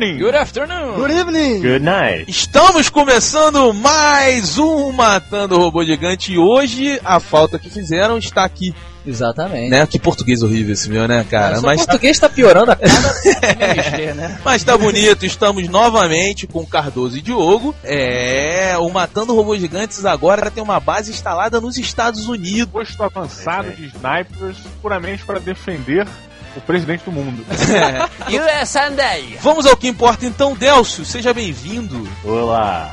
Good morning. Good afternoon. Good evening. Good night. Estamos começando mais um Matando o Robô Gigante e hoje a falta que fizeram está aqui. Exatamente. Né? Que português horrível esse meu, né, cara? Mas o Mas tá, português tá piorando a cada MG, né? mas tá bonito, estamos novamente com Cardoso e Diogo. É, o Matando Robôs Gigantes agora tem uma base instalada nos Estados Unidos. Posto avançado de snipers puramente para defender o presidente do mundo. US Sunday. Vamos ao que importa então, Delcio, seja bem-vindo. Olá.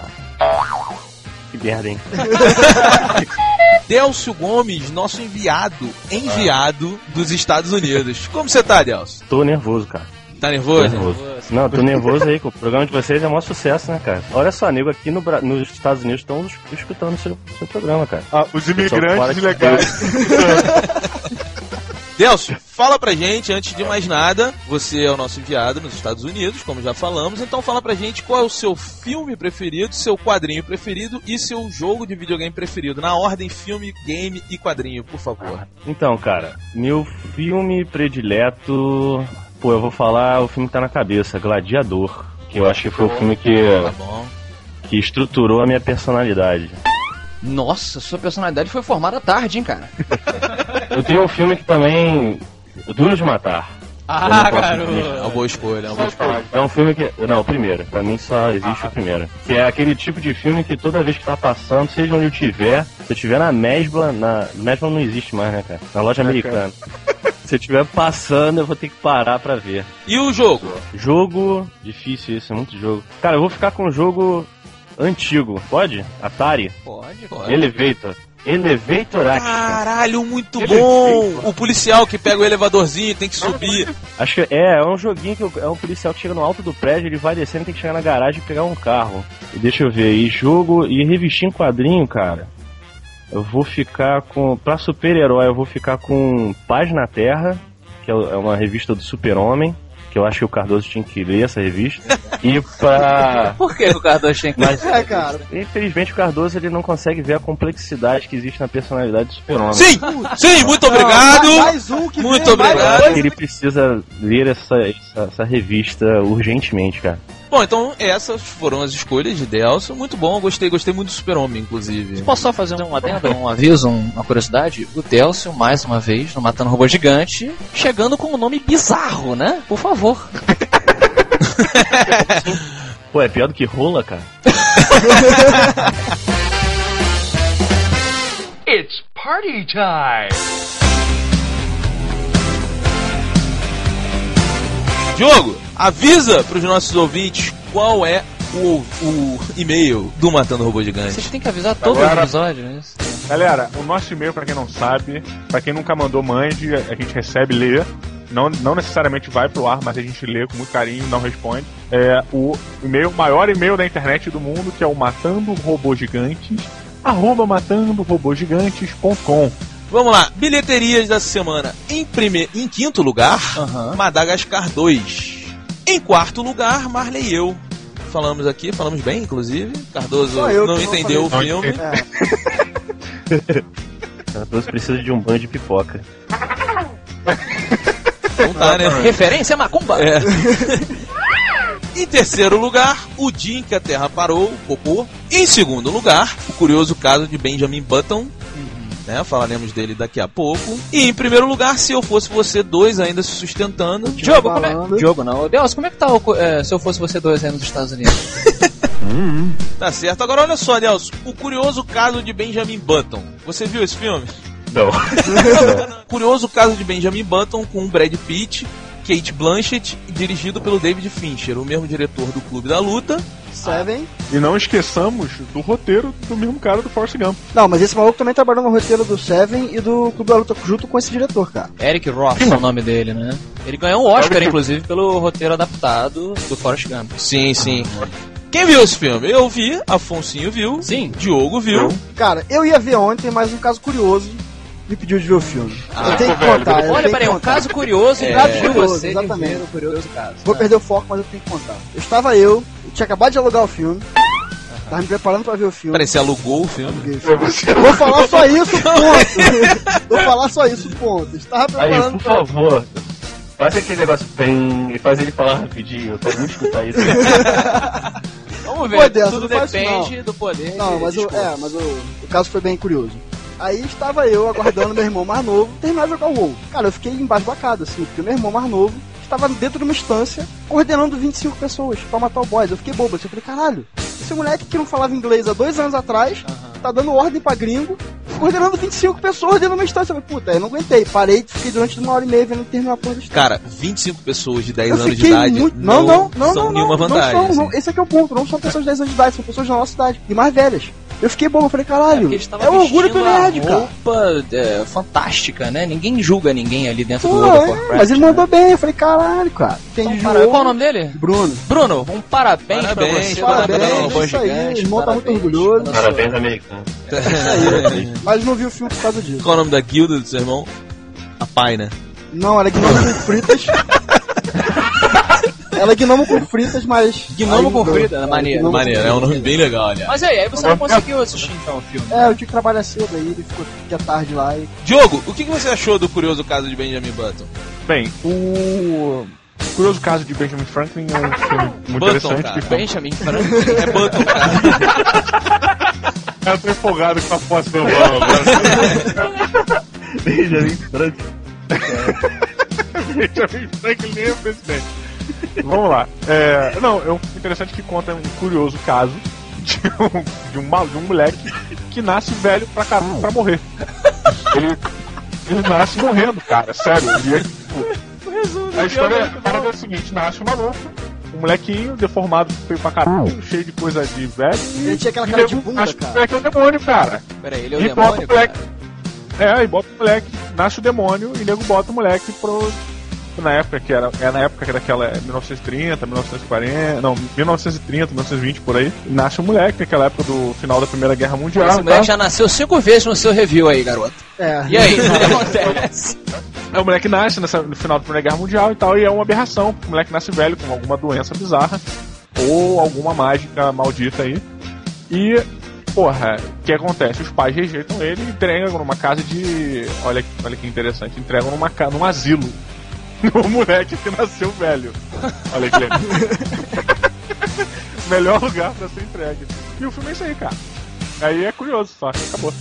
Que merda, hein? Delcio Gomes, nosso enviado, enviado dos Estados Unidos. Como você tá, Delcio? Tô nervoso, cara. Tá Tô nervoso? nervoso. Não, tô nervoso aí, que o programa de vocês é um maior sucesso, né, cara? Olha só, nego aqui no, Bra- nos Estados Unidos estão escutando o seu, seu programa, cara. Ah, os imigrantes ilegais. Delcio, fala pra gente, antes de mais nada, você é o nosso enviado nos Estados Unidos, como já falamos, então fala pra gente qual é o seu filme preferido, seu quadrinho preferido e seu jogo de videogame preferido, na ordem filme, game e quadrinho, por favor. Então, cara, meu filme predileto. Pô, eu vou falar o filme que tá na cabeça, Gladiador. Que eu acho que foi o filme que, Tá bom. que estruturou a minha personalidade. Nossa, sua personalidade foi formada tarde, hein, cara? Eu tenho um filme que também. Duro de Matar. Ah, garoto. dizer. É uma boa escolha, é uma boa escolha. É um filme que. Não, o primeiro. Pra mim só existe o primeiro. Que é aquele tipo de filme que toda vez que tá passando, seja onde eu tiver, se eu tiver na Mesbla, na. Mesbla não existe mais, né, cara? Na loja americana. Se eu estiver passando, eu vou ter que parar pra ver. E o jogo? Jogo. Difícil isso, é muito jogo. Cara, eu vou ficar com um jogo antigo. Pode? Atari? Pode, pode. Elevator. Elevator Action. Caralho, muito bom! O policial que pega o elevadorzinho tem que subir. Acho que é, é um joguinho que é um policial que chega no alto do prédio, ele vai descendo, tem que chegar na garagem e pegar um carro. E deixa eu ver, e jogo e revistinha em quadrinho, cara. Eu vou ficar com. Pra super-herói, eu vou ficar com Paz na Terra, que é é uma revista do Super-Homem, que eu acho que o Cardoso tinha que ler essa revista. E pra. Por que o Cardoso tinha que... Mas, É, cara. infelizmente, o Cardoso ele não consegue ver a complexidade que existe na personalidade do Super-Homem. Sim! Sim, muito obrigado! Não, mais um que Muito vem, mais obrigado. Ele precisa ler essa, essa, essa revista urgentemente, cara. Bom, então essas foram as escolhas de Delcio. Muito bom, gostei, gostei muito do Super-Homem, inclusive. Posso só fazer um adendo, um aviso, um- uma curiosidade? O Delcio, mais uma vez, no Matando Robô Gigante, chegando com um nome bizarro, né? Por favor. Pô, é pior do que rola, cara. It's party time! Diogo, avisa pros nossos ouvintes qual é o, o e-mail do Matando Robô Gigante. Vocês têm que avisar todo Agora- o episódio, né? Galera, o nosso e-mail, pra quem não sabe, pra quem nunca mandou mande, a gente recebe e lê. Não, não necessariamente vai pro ar, mas a gente lê com muito carinho não responde. É o e-mail, maior e-mail da internet do mundo, que é o Matando Robô Gigantes, arroba matandorobogigantes.com. Vamos lá, bilheterias da semana. Em, prime... em quinto lugar, Aham. Madagascar 2. Em quarto lugar, Marley e eu. Falamos aqui, falamos bem, inclusive. Cardoso não não entendeu falei. o filme. É. Cardoso precisa de um banho de pipoca. Não tá, né? Referência Macumba! É. Em terceiro lugar, o dia em que a Terra parou, o Cocô. Em segundo lugar, o curioso caso de Benjamin Button. Né, falaremos dele daqui a pouco. E em primeiro lugar, se eu fosse você, dois ainda se sustentando. Diogo, como é... Diogo não. Delcio, como é que tá o, é, se eu fosse você dois aí nos Estados Unidos? Tá certo. Agora olha só, Nelson. O curioso caso de Benjamin Button. Você viu esse filme? Não. curioso caso de Benjamin Button com Brad Pitt, Kate Blanchett, dirigido pelo David Fincher, o mesmo diretor do Clube da Luta. Seven. E não esqueçamos do roteiro do mesmo cara do Force Gump. Não, mas esse maluco também trabalhou no roteiro do Seven e do Clube da Luta junto com esse diretor, cara. Eric Roth é o nome dele, né? Ele ganhou um Oscar, inclusive, pelo roteiro adaptado do Forrest Gump. Sim, sim. Quem viu esse filme? Eu vi, Afonsinho viu, Sim. Diogo viu. Cara, eu ia ver ontem, mas um caso curioso me pediu de ver o filme. Ah, eu tenho que velho, contar. eu Olha, peraí, um caso curioso É. impediu Curioso, você exatamente. o curioso caso. Vou perder o foco, mas eu tenho que contar. Eu estava eu tinha acabado de alugar o filme, tava me preparando pra ver o filme. Peraí, você alugou o filme? Vou falar só isso, ponto. Vou falar só isso, ponto. Estava Aí, preparando por pra... favor. Faz aquele negócio bem e faz ele falar rapidinho. Eu quero muito escutar isso. Vamos ver, tudo depende do poder. Não, mas, o, é, mas o, o caso foi bem curioso. Aí estava eu aguardando meu irmão mais novo terminar de jogar o WoW. Cara, eu fiquei embasbacado, assim, porque meu irmão mais novo estava dentro de uma instância coordenando 25 pessoas pra matar o boss. Eu fiquei bobo, eu falei, caralho, esse moleque que não falava inglês há dois anos atrás, tá dando ordem pra gringo, coordenando 25 pessoas dentro de uma instância. Eu falei, puta, eu não aguentei, parei, fiquei durante uma hora e meia vendo terminar a porra da história. Cara, 25 pessoas de 10 Eu anos de idade muito. Não, não, não, são não, nenhuma não, vantagem. Não, são, assim. não, esse aqui é o ponto. Não são pessoas de 10 anos de idade, são pessoas da nossa idade e mais velhas. Eu fiquei bom, eu falei, É caralho, é o orgulho do nerd, cara. roupa é, fantástica, né? Ninguém julga ninguém ali dentro Pô, do World of é, Warcraft. mas ele né? mandou bem, eu falei, caralho, cara. Tem Então, para-. Qual o nome dele? Bruno. Bruno, um parabéns, Parabéns, pra você. parabéns, pelo é isso aí, o irmão tá muito parabéns orgulhoso. Parabéns, americano. Mas não vi o filme por causa disso. Qual é o nome da guilda do seu irmão? A pai, né? Não, ela é gnomo com fritas. Ela é gnomo com fritas, mas. Gnomo com fritas, É, maneiro, Maneiro, é um nome bem legal, aliás. Mas aí, aí você não conseguiu assistir então o filme. É, eu tinha que trabalhar cedo aí, ele ficou até tarde lá e. Diogo, o que você achou do curioso caso de Benjamin Button? Bem, o Curioso Caso de Benjamin Franklin é um filme muito Button, interessante. cara. que Benjamin Franklin. É Button, cara. Eu tô empolgado com a posse do Obama agora. Benjamin Franklin. Benjamin Franklin é presidente. Vamos lá. É, não, é um interessante que conta um curioso caso de um, de um, mal- de um moleque que nasce velho pra, pra morrer. Ele, ele nasce morrendo, cara, sério. Ele é, tipo, a história é, a parada é a seguinte: nasce um maluco, um molequinho deformado, feio pra caralho, cheio de coisa de velho. e- Ele tinha aquela e cara de bunda, acha que o cara. moleque é o demônio, cara. Peraí, ele é o E bota demônio, o moleque. cara? É, e bota o moleque, nasce o demônio e nego bota o moleque pro. Na época que era. É na época que era aquela é, 1930, 1940. Não, 1930, 1920 por aí. Nasce o moleque, naquela época do final da Primeira Guerra Mundial. Esse moleque tal. já nasceu cinco vezes no seu review aí, garoto. É. E aí, o que acontece? É, o moleque nasce nessa- no final da Primeira Guerra Mundial e tal, e é uma aberração, porque o moleque nasce velho com alguma doença bizarra, ou alguma mágica maldita aí. E, porra, o que acontece? Os pais rejeitam ele e entregam numa casa de. Olha, olha que interessante, entregam numa, num asilo. No moleque que nasceu velho. Olha que legal. Melhor lugar pra ser entregue. E o filme é isso aí, cara. Aí é curioso, só. Acabou.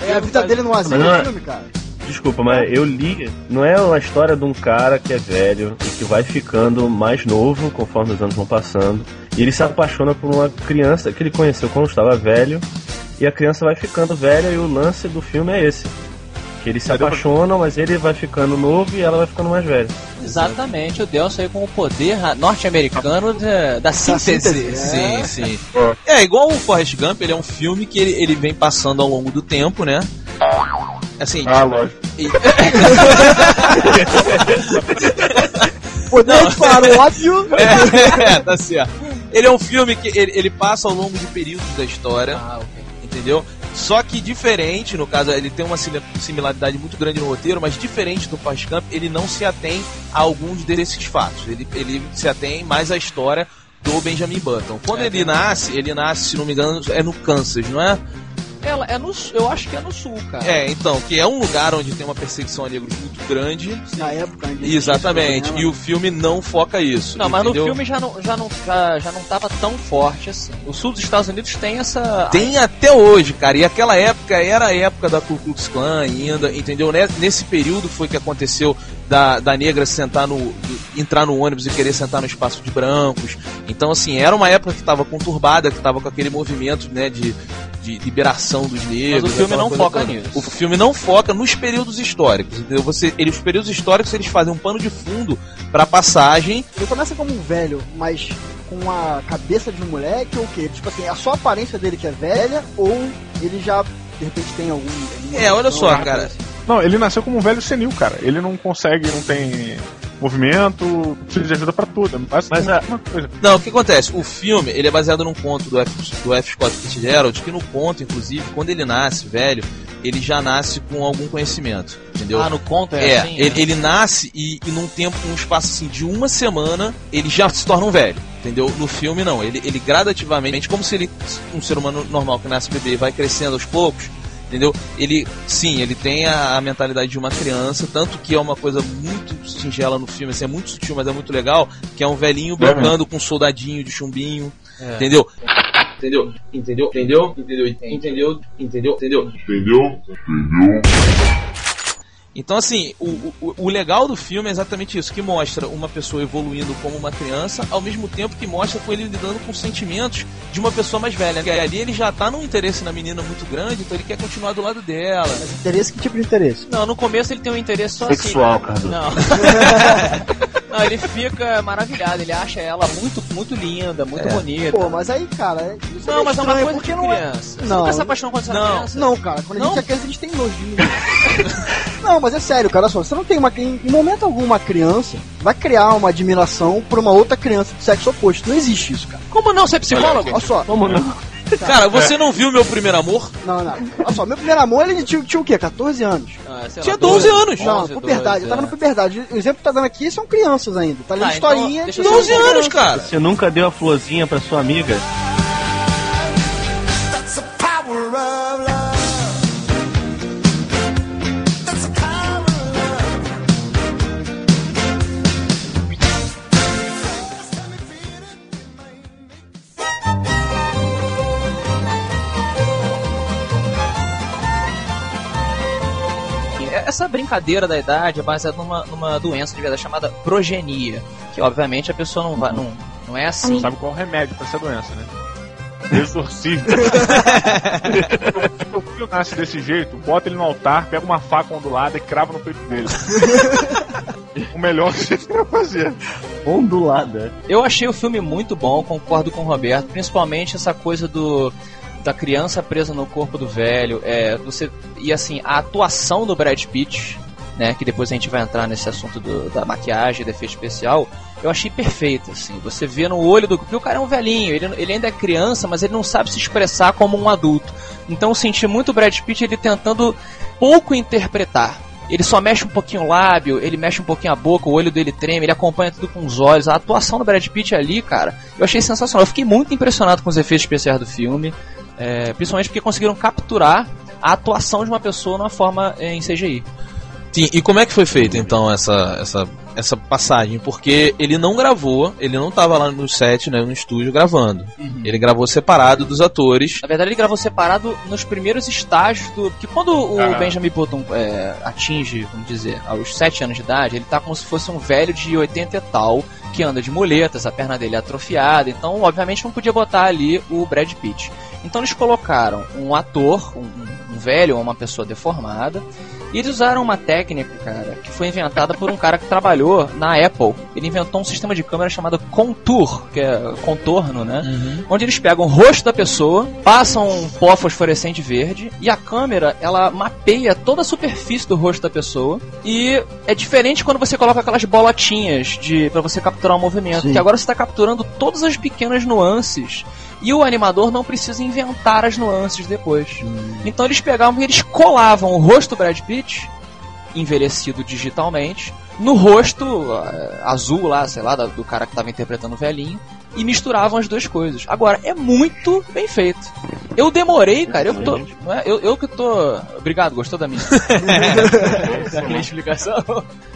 É a vida dele no asilo não é- do filme, cara. Desculpa, mas eu li. Não é uma história de um cara que é velho e que vai ficando mais novo conforme os anos vão passando. E ele se apaixona por uma criança que ele conheceu quando estava velho. E a criança vai ficando velha e o lance do filme é esse. Que eles se pra- apaixonam, mas ele vai ficando novo e ela vai ficando mais velha. Exatamente, o Delcio aí com o poder norte-americano da, da síntese. síntese, Sim, sim. É, igual o Forrest Gump, ele é um filme que ele, ele vem passando ao longo do tempo, né? Assim, Ah, lógico. e- Poder de paródio. é, tá certo. Ele é um filme que ele, ele passa ao longo de períodos da história, Ah, ok. entendeu? Só que diferente, no caso, ele tem uma simi- similaridade muito grande no roteiro, mas diferente do Gump, ele não se atém a alguns desses fatos. Ele, ele se atém mais à história do Benjamin Button. Quando É, ele nasce, ele nasce, se não me engano, é no Kansas, não é? Ela é no, eu acho que é no sul, cara. É, então, que é um lugar onde tem uma perseguição a negros muito grande. Na época, ainda Exatamente. E o filme não foca isso. Não, mas entendeu? no filme já não, já, não, já, já não tava tão forte assim. O sul dos Estados Unidos tem essa. Tem até hoje, cara. E aquela época era a época da Ku Klux Klan ainda, entendeu? Né? Nesse período foi que aconteceu da, da negra sentar no. entrar no ônibus e querer sentar no espaço de brancos. Então, assim, era uma época que estava conturbada, que estava com aquele movimento, né, de, de liberação dos negros. Mas o filme não foca toda. nisso. O filme não foca nos períodos históricos, entendeu? Você, ele, os períodos históricos eles fazem um pano de fundo pra passagem Ele começa como um velho, mas com a cabeça de um moleque ou o quê? Tipo assim, a só aparência dele que é velha ou ele já, de repente, tem algum. alguma É, olha só, cara. assim? Não, ele nasceu como um velho senil, cara. Ele não consegue, não tem movimento, precisa de ajuda pra tudo. Mas, Mas a- uma coisa. Não, o que acontece? O filme, ele é baseado num conto do F, do F. Scott Fitzgerald, que no conto, inclusive, quando ele nasce velho, ele já nasce com algum conhecimento, entendeu? Ah, no conto é, é, assim? ele, né? ele nasce e, e num tempo, num espaço assim de uma semana, ele já se torna um velho, entendeu? No filme não, ele, ele gradativamente, como se ele, um ser humano normal que nasce bebê vai crescendo aos poucos, Entendeu? Ele, sim, ele tem a, a mentalidade de uma criança, tanto que é uma coisa muito singela no filme, assim, é muito sutil, mas é muito legal, que é um velhinho brincando com um soldadinho de chumbinho, entendeu? Entendeu? Entendeu? Entendeu? Entendeu? Entendeu? Entendeu? Entendeu? Entendeu? Então, assim, o, o, o legal do filme é exatamente isso, que mostra uma pessoa evoluindo como uma criança, ao mesmo tempo que mostra com ele lidando com sentimentos de uma pessoa mais velha. E ali ele já tá num interesse na menina muito grande, então ele quer continuar do lado dela. Interesse, que tipo de interesse? Não, no começo ele tem um interesse só Sexual, assim. Cardoso. Não. Não, ele fica maravilhado, ele acha ela muito, muito linda, muito bonita. Pô, mas aí, cara, é- isso Não, é mas é uma coisa porque de não é... criança. Você Não. nunca se apaixonou quando você era Não. criança? Não, cara, quando a Não? gente é criança a gente tem nojinho. não, mas é sério, cara, olha só, você não tem uma. Em, em momento algum, uma criança vai criar uma admiração por uma outra criança do sexo oposto. Não existe isso, cara. Como não ser psicólogo? Olha só, Como não? Cara, você não viu meu primeiro amor? não, não. Olha só, meu primeiro amor ele tinha, tinha o quê? 14 anos. Ah, sei lá, Tinha 12 anos. Não, 11, puberdade, eu tava na 12, puberdade. O exemplo que tá dando aqui são crianças ainda. Tá lendo Tá, então, historinha. deixa de eu 12 criança. anos, cara. Você nunca deu a florzinha pra sua amiga? Essa brincadeira da idade é baseada numa, numa doença de verdade chamada progenia. Que obviamente a pessoa não vai. Não, não é assim. Sabe qual é o remédio pra essa doença, né? Exorcismo. Se o filho nasce desse jeito, bota ele no altar, pega uma faca ondulada e crava no peito dele. o melhor que você vai fazer. Ondulada. Eu achei o filme muito bom, concordo com o Roberto, principalmente essa coisa do da criança presa no corpo do velho, é, você e assim, a atuação do Brad Pitt, né, que depois a gente vai entrar nesse assunto do- da maquiagem, do efeito especial, eu achei perfeito, assim, você vê no olho do porque o cara é um velhinho, ele, ele ainda é criança, mas ele não sabe se expressar como um adulto. Então eu senti muito o Brad Pitt ele tentando pouco interpretar. Ele só mexe um pouquinho o lábio, ele mexe um pouquinho a boca, o olho dele treme, ele acompanha tudo com os olhos. A atuação do Brad Pitt ali, cara, eu achei sensacional. Eu fiquei muito impressionado com os efeitos especiais do filme, é, principalmente porque conseguiram capturar a atuação de uma pessoa numa forma é, em CGI. Sim, e como é que foi feita então essa, essa, essa passagem? Porque ele não gravou, ele não tava lá no set, né, no estúdio gravando. Ele gravou separado dos atores. Na verdade, ele gravou separado nos primeiros estágios do. Porque quando o Ah. Benjamin Button é, atinge, vamos dizer, aos 7 anos de idade, ele tá como se fosse um velho de 80 e tal, que anda de muletas, a perna dele é atrofiada, então, obviamente, não podia botar ali o Brad Pitt. Então, eles colocaram um ator, um, um velho ou uma pessoa deformada, e eles usaram uma técnica, cara, que foi inventada por um cara que trabalhou na Apple. Ele inventou um sistema de câmera chamado Contour, que é contorno, né? onde eles pegam o rosto da pessoa, passam um pó fosforescente verde e a câmera ela mapeia toda a superfície do rosto da pessoa e é diferente quando você coloca aquelas bolotinhas de para você capturar o movimento, Sim. que agora você está capturando todas as pequenas nuances e o animador não precisa inventar as nuances depois. Então eles pegavam e eles colavam o rosto do Brad Pitt envelhecido digitalmente no rosto eh, azul lá, sei lá, do cara que estava interpretando o velhinho e misturavam as duas coisas. Agora, é muito bem feito. Eu demorei, cara, eu que tô. é? Eu, eu que tô. Obrigado, gostou da minha, da minha explicação?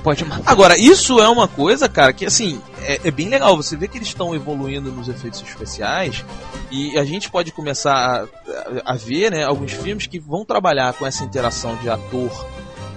Pode matar. Agora, isso é uma coisa, cara, que assim, é, é bem legal. Você vê que eles estão evoluindo nos efeitos especiais e a gente pode começar a, a- a ver, né, alguns filmes que vão trabalhar com essa interação de ator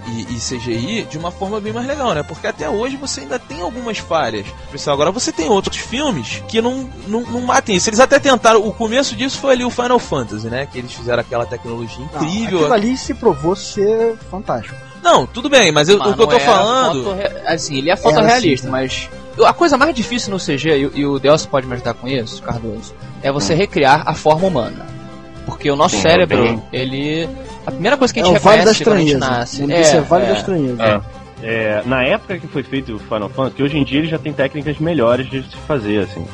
e, e CGI de uma forma bem mais legal, né? Porque até hoje você ainda tem algumas falhas. Pessoal, agora você tem outros filmes que não, não, não matem isso. Eles até tentaram, o começo disso foi ali o Final Fantasy, né? Que eles fizeram aquela tecnologia Não, incrível. Aquilo ali se provou ser fantástico. Não, tudo bem, mas eu- o que eu tô não é falando. fotorre- Assim, ele é fotorrealista, assim, mas. A coisa mais difícil no CG, e, e o Delcio pode me ajudar com isso, Cardoso, é você recriar a forma humana. Porque o nosso Sim, cérebro, bem. ele. A primeira coisa que a É gente da reconhece quando a gente nasce. Disso é Vale é, da Estranheza. É. É, na época que foi feito o Final Fantasy, que hoje em dia ele já tem técnicas melhores de se fazer, assim.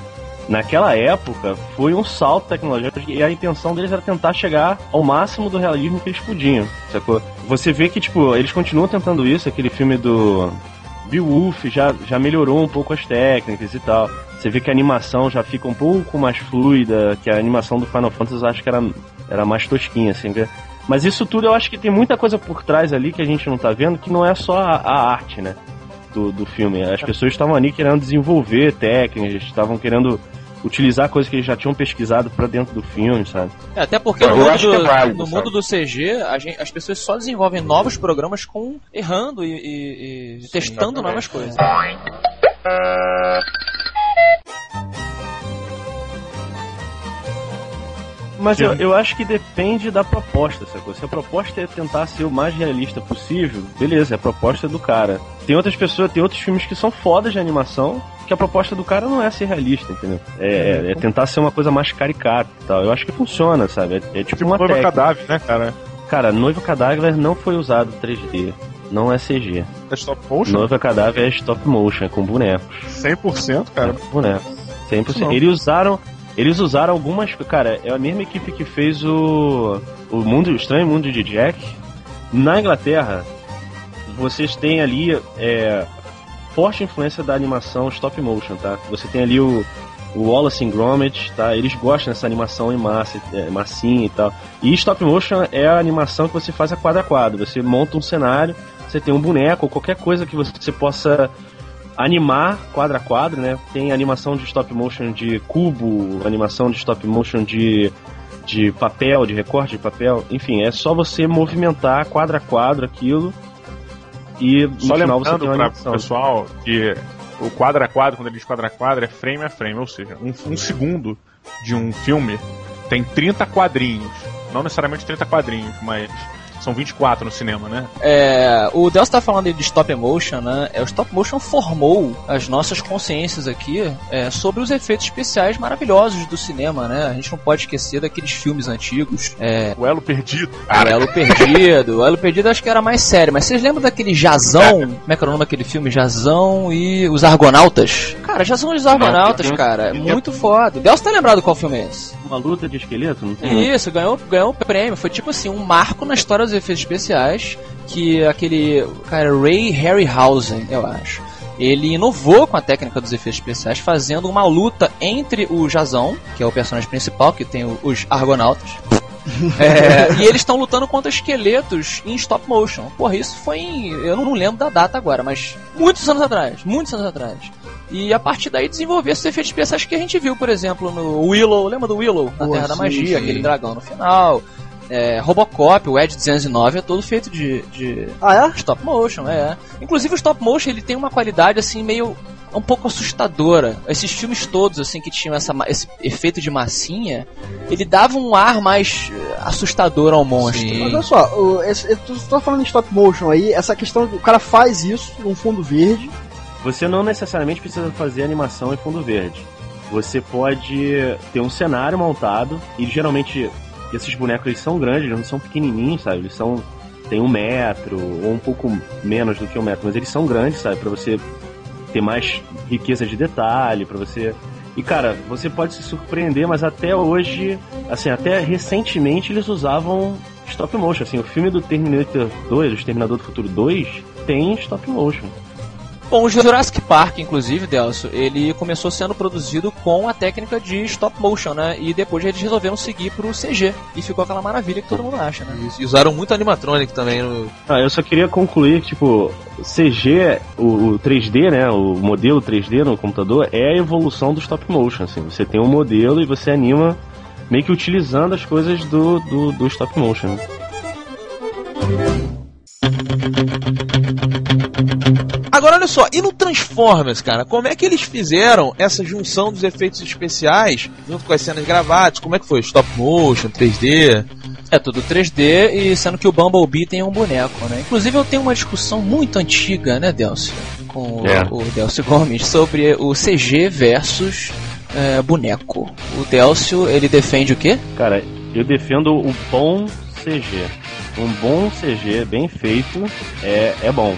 Naquela época foi um salto tecnológico e a intenção deles era tentar chegar ao máximo do realismo que eles podiam, sacou? Você vê que, tipo, eles continuam tentando isso, aquele filme do Beowulf já, já melhorou um pouco as técnicas e tal. Você vê que a animação já fica um pouco mais fluida, que a animação do Final Fantasy eu acho que era, era mais tosquinha, assim. Mas isso tudo eu acho que tem muita coisa por trás ali que a gente não tá vendo, que não é só a, a arte, né? Do, do filme. As pessoas estavam ali querendo desenvolver técnicas, estavam querendo utilizar coisas que eles já tinham pesquisado pra dentro do filme, sabe? É, até porque Eu no, mundo acho do, que é válido, no mundo do CG, a gente- as pessoas só desenvolvem novos programas com errando e, e- e testando exatamente. novas coisas. Mas eu, eu acho que depende da proposta, sacou? Se a proposta é tentar ser o mais realista possível, beleza, é a proposta do cara. Tem outras pessoas, tem outros filmes que são fodas de animação, que a proposta do cara não é ser realista, entendeu? É, é- é tentar ser uma coisa mais caricata e tal. Eu acho que funciona, sabe? É, é tipo, Tipo uma Noiva técnica. Cadáver, né, cara? Cara, Noiva Cadáver não foi usado 3D. Não é CG. É stop motion? Noiva Cadáver é stop motion, é com bonecos. 100%, cara. bonecos. 100%. Não. Eles usaram. Eles usaram algumas. Cara, é a mesma equipe que fez o. O mundo, o Estranho Mundo de Jack. Na Inglaterra, vocês têm ali. É, forte influência da animação stop motion, tá? Você tem ali o. O Wallace and Gromit, tá? Eles gostam dessa animação em massa, é, massinha e tal. E stop motion é a animação que você faz a quadro a quadro. Você monta um cenário, você tem um boneco qualquer coisa que você possa animar quadro a quadro, né? Tem animação de stop motion de cubo, animação de stop motion de, de papel, de recorte de papel. Enfim, é só você movimentar quadro a quadro aquilo e no Só final você tem uma animação. pessoal que o quadro a quadro, quando ele diz quadro a quadro, é frame a frame, ou seja, um, um segundo de um filme tem 30 quadrinhos. Não necessariamente 30 quadrinhos, mas são 24 no cinema, né? É, o Delcio tá falando aí de stop motion, né? É, o stop motion formou as nossas consciências aqui é, sobre os efeitos especiais maravilhosos do cinema, né? A gente não pode esquecer daqueles filmes antigos. É, O elo perdido. o Elo Perdido. O Elo Perdido acho que era mais sério, mas vocês lembram daquele Jazão? Como é que era o nome daquele filme? Jazão e os Argonautas? Cara, Jazão e os Argonautas, cara. É muito foda. O Delcio tá lembrado qual filme é esse? Uma luta de esqueleto? Não tem? Isso, ganhou, ganhou um prêmio. Foi tipo assim, um marco na história dos efeitos especiais. Que aquele. Cara, Ray Harryhausen, eu acho. Ele inovou com a técnica dos efeitos especiais, fazendo uma luta entre o Jazão, que é o personagem principal, que tem os Argonautas. É, e eles estão lutando contra esqueletos em stop motion. Porra, isso foi em. Eu não lembro da data agora, mas muitos anos atrás. Muitos anos atrás. E a partir daí desenvolver esses efeitos especiais que a gente viu, por exemplo, no Willow. Lembra do Willow? Na Pô, Terra da Magia, sim. aquele dragão no final. É, Robocop, o Edge 209 é todo feito de, de Ah, é? stop motion, é. Inclusive o stop motion ele tem uma qualidade assim meio um pouco assustadora. Esses filmes todos assim que tinham essa, esse efeito de massinha, ele dava um ar mais eh, assustador ao monstro. Sim. Mas olha só, o, esse, tu tá falando em stop motion aí, essa questão, o cara faz isso num fundo verde, Você não necessariamente precisa fazer animação em fundo verde. Você pode ter um cenário montado e geralmente esses bonecos são grandes, eles não são pequenininhos, sabe? Eles são tem um metro ou um pouco menos do que um metro, mas eles são grandes, sabe? Pra você ter mais riqueza de detalhe, pra você e cara, você pode se surpreender, mas até hoje, assim, até recentemente eles usavam stop motion, assim, o filme do Terminator 2, o Exterminador do Futuro 2, tem stop motion. Bom, o Jurassic Park, inclusive, Delcio, ele começou sendo produzido com a técnica de stop motion, né? E depois eles resolveram seguir pro CG. E ficou aquela maravilha que todo mundo acha, né? E usaram muito animatronic também no. Ah, eu só queria concluir que, tipo, CG, o, o 3D, né, o modelo 3D no computador é a evolução do stop motion, assim. Você tem um modelo e você anima meio que utilizando as coisas do, do, do stop motion. né? Agora olha só, e no Transformers, cara, como é que eles fizeram essa junção dos efeitos especiais junto com as cenas gravadas? Como é que foi? Stop motion, 3D? É tudo 3D e sendo que o Bumblebee tem um boneco, né? Inclusive eu tenho uma discussão muito antiga, né, Delcio? Com o- É. o, Delcio Gomes sobre o CG versus é, boneco. O Delcio, ele defende o quê? Cara, eu defendo o bom CG. Um bom CG bem feito é, é bom.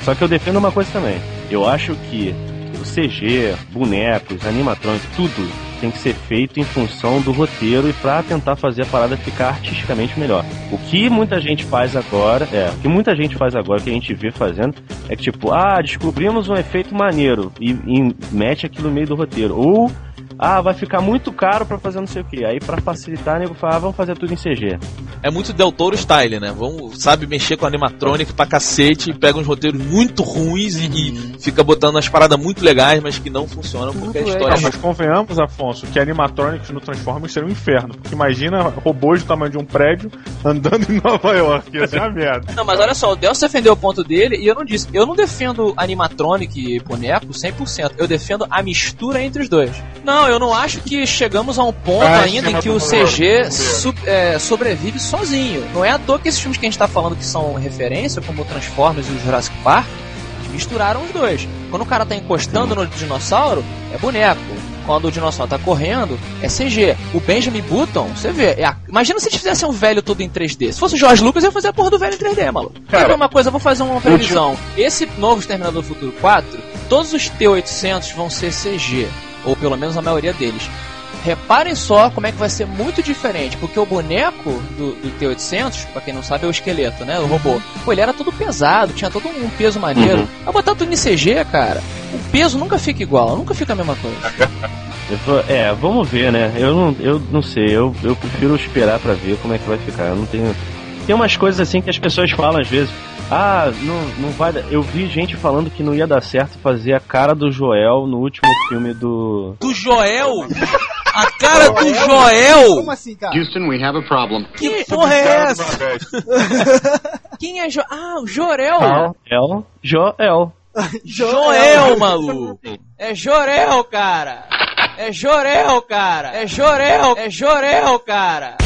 Só que eu defendo uma coisa também. Eu acho que o CG, bonecos, animatrônicos, tudo tem que ser feito em função do roteiro e pra tentar fazer a parada ficar artisticamente melhor. O que muita gente faz agora, é, o que muita gente faz agora, que a gente vê fazendo, é que tipo, ah, descobrimos um efeito maneiro e, e mete aquilo no meio do roteiro. Ou Ah, vai ficar muito caro pra fazer não sei o que. Aí pra facilitar, nego fala, ah, vamos fazer tudo em CG. É muito Del Toro style, né? Vamos, sabe mexer com animatronic pra cacete, pega uns roteiros muito ruins e, e fica botando umas paradas muito legais, mas que não funcionam porque a história Não, mas convenhamos, Afonso, que animatronics no Transformers seria um inferno. Porque imagina robôs do tamanho de um prédio andando em Nova York. Ia ser uma merda. Não, mas olha só, o Delcio defendeu o ponto dele e eu não disse. Eu não defendo animatronic e boneco 100%. Eu defendo a mistura entre os dois. Não, eu não acho que chegamos a um ponto Ah, ainda em que o CG é, sobrevive sozinho. Não é à toa que esses filmes que a gente tá falando que são referência, como o Transformers e o Jurassic Park, misturaram os dois. Quando o cara tá encostando no dinossauro, é boneco. Quando o dinossauro tá correndo, é CG. O Benjamin Button, você vê. é a- Imagina se eles fizessem um velho todo em 3D. Se fosse o George Lucas, eu ia fazer a porra do velho em 3D, maluco. Ver uma coisa? Eu vou fazer uma previsão. Esse novo Exterminador do Futuro 4, todos os T-800 vão ser CG. Ou pelo menos a maioria deles. Reparem só como é que vai ser muito diferente, porque o boneco do, do T-800, pra quem não sabe, é o esqueleto, né? O robô. Pô, ele era todo pesado, tinha todo um peso maneiro. Vai botar tudo em CG, cara. O peso nunca fica igual, nunca fica a mesma coisa. Vou- É, vamos ver, né? Eu não, eu não sei, eu, eu prefiro esperar pra ver como é que vai ficar. Eu não tenho. Tem umas coisas assim que as pessoas falam às vezes. Ah, não, não vai dar. Eu vi gente falando que não ia dar certo fazer a cara do Joel no último filme do. Do Joel! A cara do Joel! Como assim, cara? Houston, we have a problem. Que porra é essa? Quem é Jo... Ah, o Jorel! Joel. Joel. Joel, maluco! É Jorel, cara! É Jorel, cara! É Jorel! É Jorel, cara!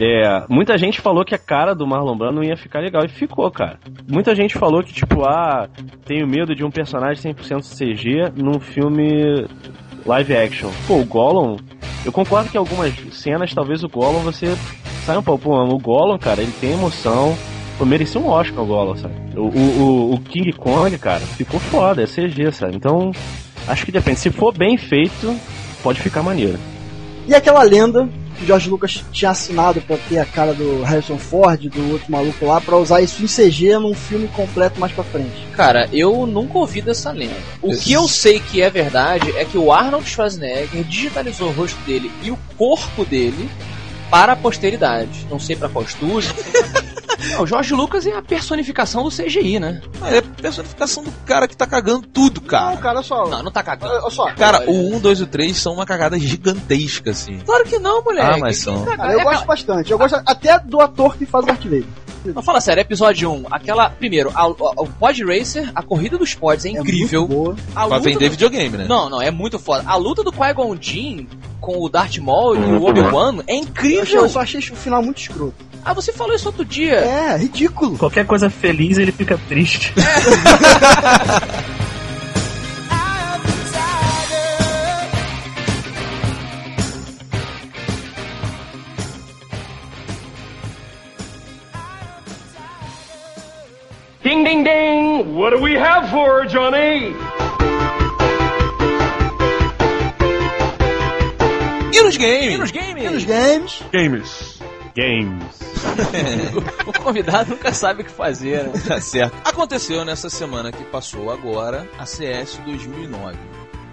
É, muita gente falou que a cara do Marlon Brando ia ficar legal e ficou, cara. Muita gente falou que, tipo, ah, tenho medo de um personagem 100% CG num filme live action. Pô, o Gollum, eu concordo que algumas cenas, talvez o Gollum você saia um pouco. O Gollum, cara, ele tem emoção. Pô, merecia um Oscar o Gollum, sabe? O, o- o King Kong, cara, ficou foda, é CG, sabe? Então, acho que depende. Se for bem feito, pode ficar maneiro. E aquela lenda que o George Lucas tinha assinado pra ter a cara do Harrison Ford, do outro maluco lá, pra usar isso em CG num filme completo mais pra frente. Cara, eu nunca ouvi dessa lenda. O que eu sei que é verdade é que o Arnold Schwarzenegger digitalizou o rosto dele e o corpo dele para a posteridade. Não sei pra qual estúdio. não Não, o Jorge Lucas é a personificação do CGI, né? É personificação do cara que tá cagando tudo, Não, cara. cara, olha só. Não, não tá cagando. Olha só. Cara, o 1, 2 e o 3 são uma cagada gigantesca, assim. Claro que não, moleque. Ah, mas são. Cara, eu É gosto bastante. Eu gosto até do ator que faz o Darth Vader. Não, fala sério, episódio 1, aquela. Primeiro, a- a- o Pod Racer, a corrida dos pods é incrível. muito boa. a Pra luta vender do- videogame, né? Não, não, é muito foda. A luta do Qui-Gon Jinn com o Darth Maul e o Obi-Wan é Eu, incrível. eu só achei o final muito escroto. Ah, você falou isso outro dia. É, ridículo. Qualquer coisa feliz ele fica triste. Ding ding ding! What do we have for her, Johnny? E nos games? E nos games? E nos games, Games. Games. O convidado nunca sabe o que fazer, né? Tá certo. Aconteceu nessa semana que passou agora a CS 2009.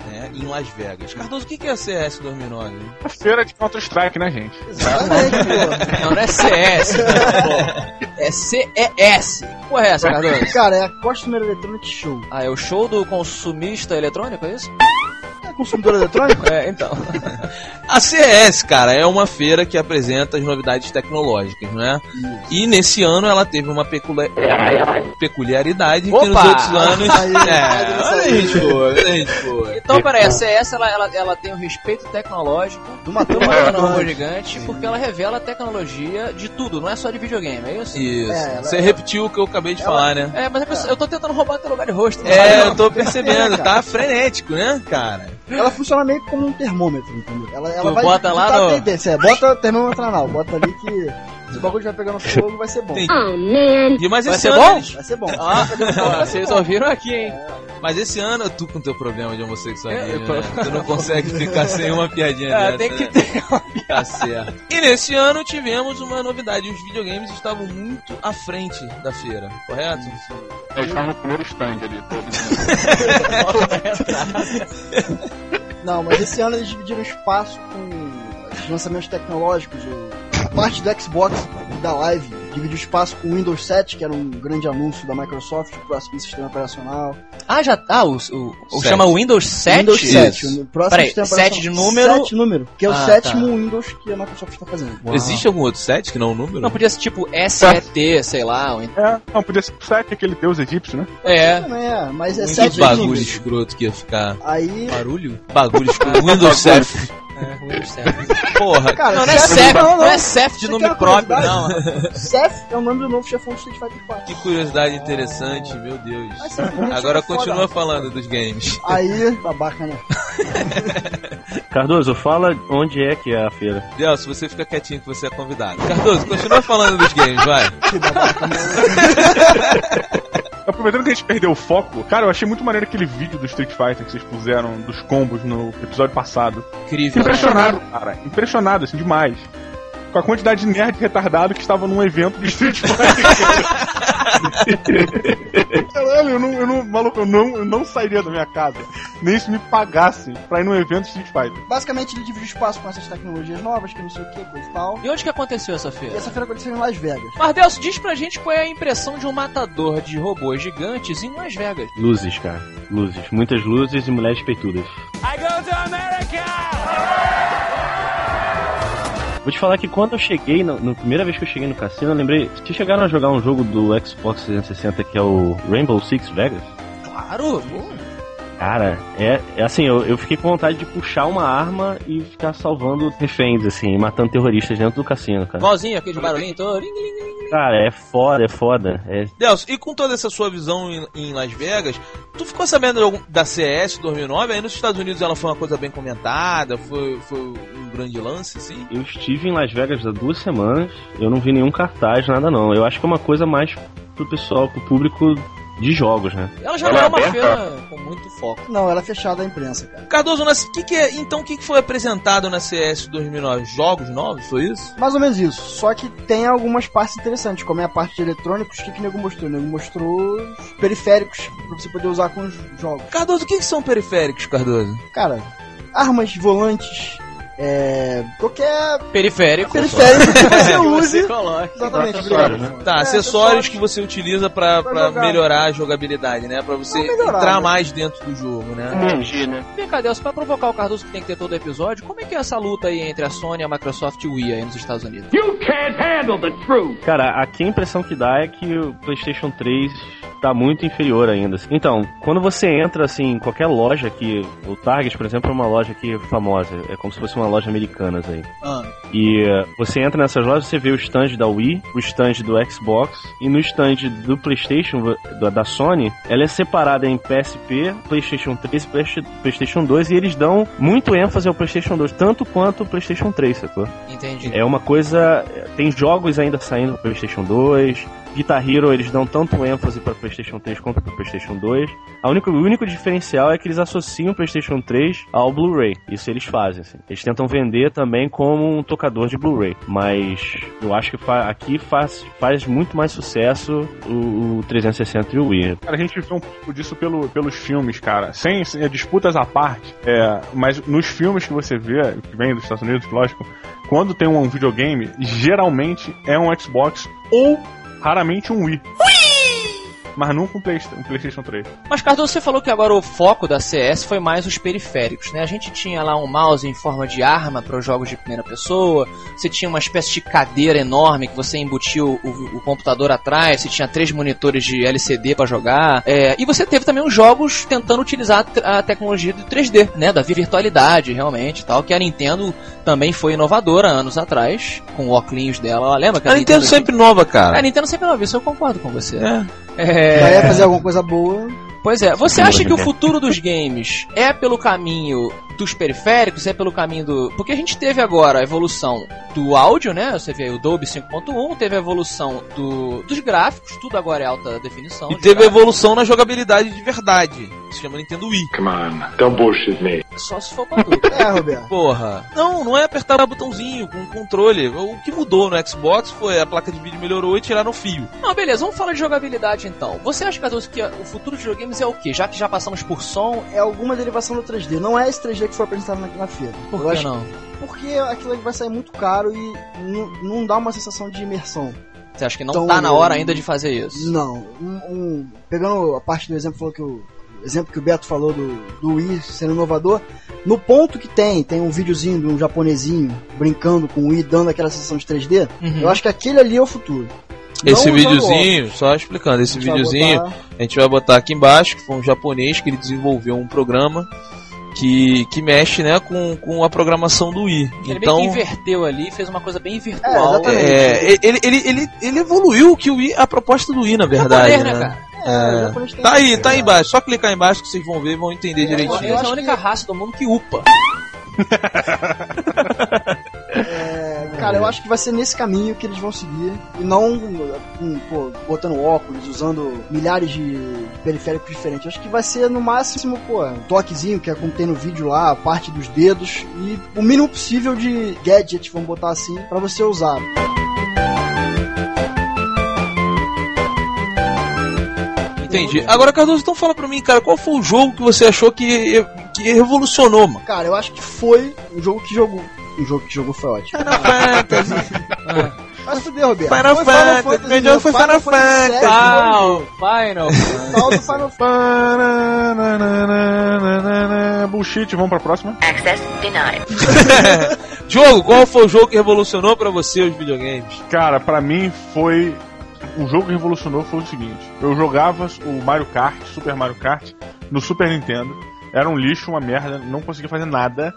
Né, em Las Vegas. Cardoso, o que que é a CS 2009? A feira de Counter-Strike, né, gente? exatamente, pô. Não, não é CS. pô. É CES. Porra é essa, Cardoso? Cara, é a Customer Electronic Show. Ah, é o show do consumista eletrônico, é isso? É consumidor eletrônico? É, então. A CES, cara, é uma feira que apresenta as novidades tecnológicas, né? E nesse ano ela teve uma peculiaridade que nos Opa! outros anos. É, olha aí. foi. Então, peraí, a CS ela, ela, ela tem o respeito tecnológico Mano Robô Matheus. Gigante, porque ela revela a tecnologia de tudo, não é só de videogame, é isso? Isso. É, ela- Você repetiu o que eu acabei de falar, né? É, mas é eu- eu tô tentando roubar teu lugar de rosto. né? É, eu tô percebendo, É, tá frenético, né, cara? Ela funciona meio como um termômetro, entendeu? Ela, ela Tu vai bota lá no- tendência. É, bota o termômetro anal, bota ali que se o bagulho vai pegando fogo, vai ser bom. Tem- Oh man. E, mas Vai esse ser ano bom? eles- Vai ser bom. Ah, vocês ouviram aqui, hein? Mas esse ano, tu com teu problema de homossexualismo, É, né? tu não consegue ficar sem uma piadinha Ah, dessa, tem que né? ter. Tá certo. E nesse ano tivemos uma novidade. Os videogames estavam muito à frente da feira, correto? Eles estavam no primeiro stand ali. todos. Não, mas esse ano eles dividiram espaço com os lançamentos tecnológicos. O parte do Xbox da Live dividiu espaço com o Windows 7, que era um grande anúncio da Microsoft, o próximo sistema operacional. Ah, já. Ah, o, o, o chama Windows 7? Windows 7, o próximo Peraí, sistema 7 operacional. de número? 7 número, que é o Ah, sétimo tá. Windows que a Microsoft está fazendo. Existe algum outro set que não é um número? Não, podia ser tipo SET, sei lá. ou É, não, podia ser o 7, aquele deus egípcio, né? É. Não é, mas é Que 7 bagulho números. escroto que ia ficar. Aí, Barulho? Bagulho escroto. Windows 7. É, Windows 7. Porra. cara, Não, não é Seth- não, não, não. é CEF de Você nome próprio, não. curiosidade? Seth é o nome do novo chefão do Street Fighter 4. Que curiosidade interessante, meu Deus. Mas simplesmente Agora é foda. continua falando dos games. Aí, babaca, né? Cardoso, fala onde é que é a feira. Delcio, você fica quietinho que você é convidado. Cardoso, continua falando dos games, vai. Que babaca, né? Aproveitando que a gente perdeu o foco, cara, eu achei muito maneiro aquele vídeo do Street Fighter que vocês puseram dos combos no episódio passado. Incrível. né? Impressionado, cara. Impressionado, assim, demais. Com a quantidade de nerd retardado que estava num evento de Street Fighter. Caralho, eu não, eu não, maluco, eu não, eu não sairia da minha casa. Nem se me pagassem pra ir num evento de Street Fighter. Basicamente, ele divide espaço com essas tecnologias novas, que não sei o que, coisa e tal. E onde que aconteceu essa E feira? essa feira aconteceu em Las Vegas. Mardelso, diz pra gente qual é a impressão de um matador de robôs gigantes em Las Vegas. Luzes, cara. Luzes. Muitas luzes e mulheres peitudas. Vou te falar que quando eu cheguei, na, primeira vez que eu cheguei no cassino, eu lembrei. Vocês chegaram a jogar um jogo do Xbox 360 que é o Rainbow Six Vegas? Claro. Cara, é, é assim, eu, eu fiquei com vontade de puxar uma arma e ficar salvando reféns, assim, matando terroristas dentro do cassino, cara. Igualzinho, aquele barulhinho todo. Cara, é foda, é foda. É, Delcio, e com toda essa sua visão em, em Las Vegas, tu ficou sabendo da CS 2009? Aí nos Estados Unidos ela foi uma coisa bem comentada, foi, foi um grande lance, assim? Eu estive em Las Vegas há duas semanas, eu não vi nenhum cartaz, nada não. Eu acho que é uma coisa mais pro pessoal, pro público de jogos, né? Ela já Ela é é uma aberta? feira com muito foco. Não, era fechada a imprensa, cara. Cardoso, nas, que que é, então o que, que foi apresentado na CS 2009? Jogos novos, foi isso? Mais ou menos isso. Só que tem algumas partes interessantes, como é a parte de eletrônicos. O que, que o nego mostrou? O nego mostrou os periféricos pra você poder usar com os jogos. Cardoso, o que, que são periféricos, Cardoso? Cara, armas, volantes, é. qualquer Periférico. periférico que você use. você coloca. Exatamente, Acessórios, obrigado. Tá, É, acessórios que você utiliza pra, Pra pra melhorar a jogabilidade, né? Pra você melhorar, entrar né? mais dentro do jogo, né? Entendi, né? Vem cá, Delcio, pra provocar o Cardoso que tem que ter todo episódio, como é que é essa luta aí entre a Sony, a Microsoft e o Wii aí nos Estados Unidos? You can't handle the truth. Cara, aqui a impressão que dá é que o PlayStation 3 tá muito inferior ainda. Então, quando você entra assim em qualquer loja aqui, o Target, por exemplo, é uma loja aqui famosa, é como se fosse uma loja americana aí. Ah. E eh, você entra nessas lojas, você vê o stand da Wii, o stand do Xbox e no stand do PlayStation da, Sony, ela é separada em PSP, PlayStation 3 e Play- PlayStation 2 e eles dão muito ênfase ao PlayStation 2, tanto quanto o PlayStation 3, sacou? Entendi. É uma coisa. Tem jogos ainda saindo pro PlayStation 2. Guitar Hero eles dão tanto ênfase para PlayStation 3 quanto para PlayStation 2. A única, o único diferencial é que eles associam o PlayStation 3 ao Blu-ray. Isso eles fazem. Assim. Eles tentam vender também como um tocador de Blu-ray. Mas eu acho que fa- aqui faz, faz muito mais sucesso o, o 360 e o Wii. Cara, a gente vê um pouco disso pelo, pelos filmes, cara. Sem, sem- disputas à parte, é, mas nos filmes que você vê, que vem dos Estados Unidos, lógico, quando tem um videogame, geralmente é um Xbox ou raramente um Wii. Mas nunca um, Play, um PlayStation 3. Mas Cardoso, você falou que agora o foco da CS foi mais os periféricos, né? A gente tinha lá um mouse em forma de arma para os jogos de primeira pessoa, você tinha uma espécie de cadeira enorme que você embutiu o, o computador atrás, você tinha três monitores de LCD para jogar, é, e você teve também os jogos tentando utilizar a te- a tecnologia do 3D, né? Da virtualidade, realmente, e tal, que a Nintendo também foi inovadora anos atrás, com o óculos dela, Ela lembra que A Nintendo sempre nova, cara. A Nintendo sempre nova, isso eu concordo com você. É. É... Vai fazer alguma coisa boa. Pois é, você acha que o futuro dos games é pelo caminho dos periféricos, é pelo caminho do. Porque a gente teve agora a evolução do áudio, né? Você vê o Dolby 5.1, teve a evolução do... dos gráficos, tudo agora é alta definição. E de teve gráfico. evolução na jogabilidade de verdade. Se chama Nintendo Wii. Come on, don't bullshit me. Só se for pra adulto. É, Roberto. Porra. Não, não é apertar o botãozinho com o controle. O que mudou no Xbox foi a placa de vídeo melhorou e tiraram o fio. Não, beleza, vamos falar de jogabilidade então. Você acha, Cardoso, que o futuro de videogames é o quê? Já que já passamos por som, É alguma derivação do 3D. Não é esse 3D que foi apresentado na, na feira. por Eu que não? Porque aquilo ali vai sair muito caro e não, não dá uma sensação de imersão. Você acha que não Então, tá na hora ainda de fazer isso? Não. Um, um- pegando a parte do exemplo falou que o exemplo que o Beto falou do, do Wii sendo inovador, no ponto que tem, tem um videozinho de um japonesinho brincando com o Wii dando aquela sensação de 3D, Uhum. eu acho que aquele ali é o futuro. Esse Não videozinho, só explicando, esse. A videozinho botar- a gente vai botar aqui embaixo, que foi um japonês que ele desenvolveu um programa que, que mexe né, com, com a programação do Wii. Ele então, meio que inverteu ali, fez uma coisa bem É, virtual. exatamente. é, ele, ele, ele, ele evoluiu o que o Wii, a proposta do Wii, na verdade. Japonês, né, né? É, tem Tá aí, tá aí embaixo. Só clicar aí embaixo que vocês vão ver e vão entender É, direitinho. japonês é a única que- raça do mundo que upa. É, cara, eu acho que vai ser nesse caminho que eles vão seguir. E não um, pô, botando óculos, usando milhares de periféricos diferentes. Eu acho que vai ser no máximo, pô, um toquezinho, que é como tem no vídeo lá, a parte dos dedos. E o mínimo possível de gadgets, vamos botar assim, pra você usar. Entendi. Agora, Cardoso, então fala pra mim, cara, qual foi o jogo que você achou que, que revolucionou, mano? Cara, eu acho que foi um jogo que jogou. Um jogo que jogou foi ótimo. Final Fantasy. Mas fudeu, Roberto. Final Foi Fantasy, meu jogo foi Final Fantasy. VII, Ah, o Final. Do Final Fantasy. Pananana. Bullshit, vamos pra próxima. Access denied. Jogo, qual foi o jogo que revolucionou pra você os videogames? Cara, pra mim foi. O jogo que revolucionou foi o seguinte: eu jogava o Mario Kart, Super Mario Kart, no Super Nintendo. Era um lixo, uma merda, não conseguia fazer nada.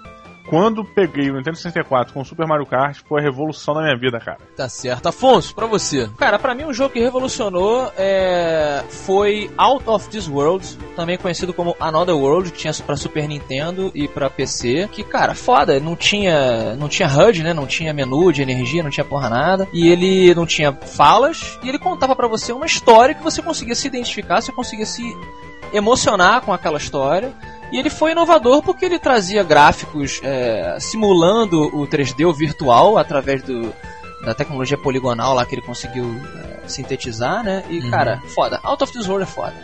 Quando peguei o Nintendo 64 com o Super Mario Kart, foi a revolução da minha vida, cara. Tá certo. Afonso, pra você. Cara, pra mim um jogo que revolucionou é, foi Out of This World, também conhecido como Another World, que tinha pra Super Nintendo e pra PC. Que, cara, foda, não tinha, não tinha HUD, né? Não tinha menu de energia, não tinha porra nada. E ele não tinha falas, e ele contava pra você uma história que você conseguia se identificar, você conseguia se emocionar com aquela história. E ele foi inovador porque ele trazia gráficos é, simulando o 3D o virtual através do, da tecnologia poligonal lá que ele conseguiu é, sintetizar, né? E cara, foda. Out of this World é foda.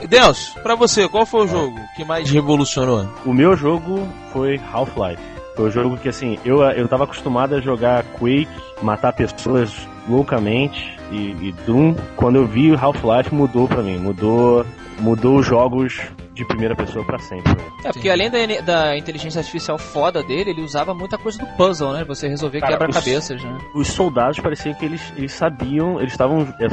E Delcio, pra você, qual foi o jogo que mais revolucionou? O meu jogo foi Half-Life. Foi o jogo que, assim, eu, eu tava acostumado a jogar Quake, matar pessoas loucamente e, e Doom. Quando eu vi o Half-Life, mudou pra mim. Mudou, mudou os jogos de primeira pessoa pra sempre. É, porque além da, da inteligência artificial foda dele, ele usava muita coisa do puzzle, né? Você resolver quebra-cabeças, né? Os soldados pareciam que eles, eles sabiam, eles estavam. é,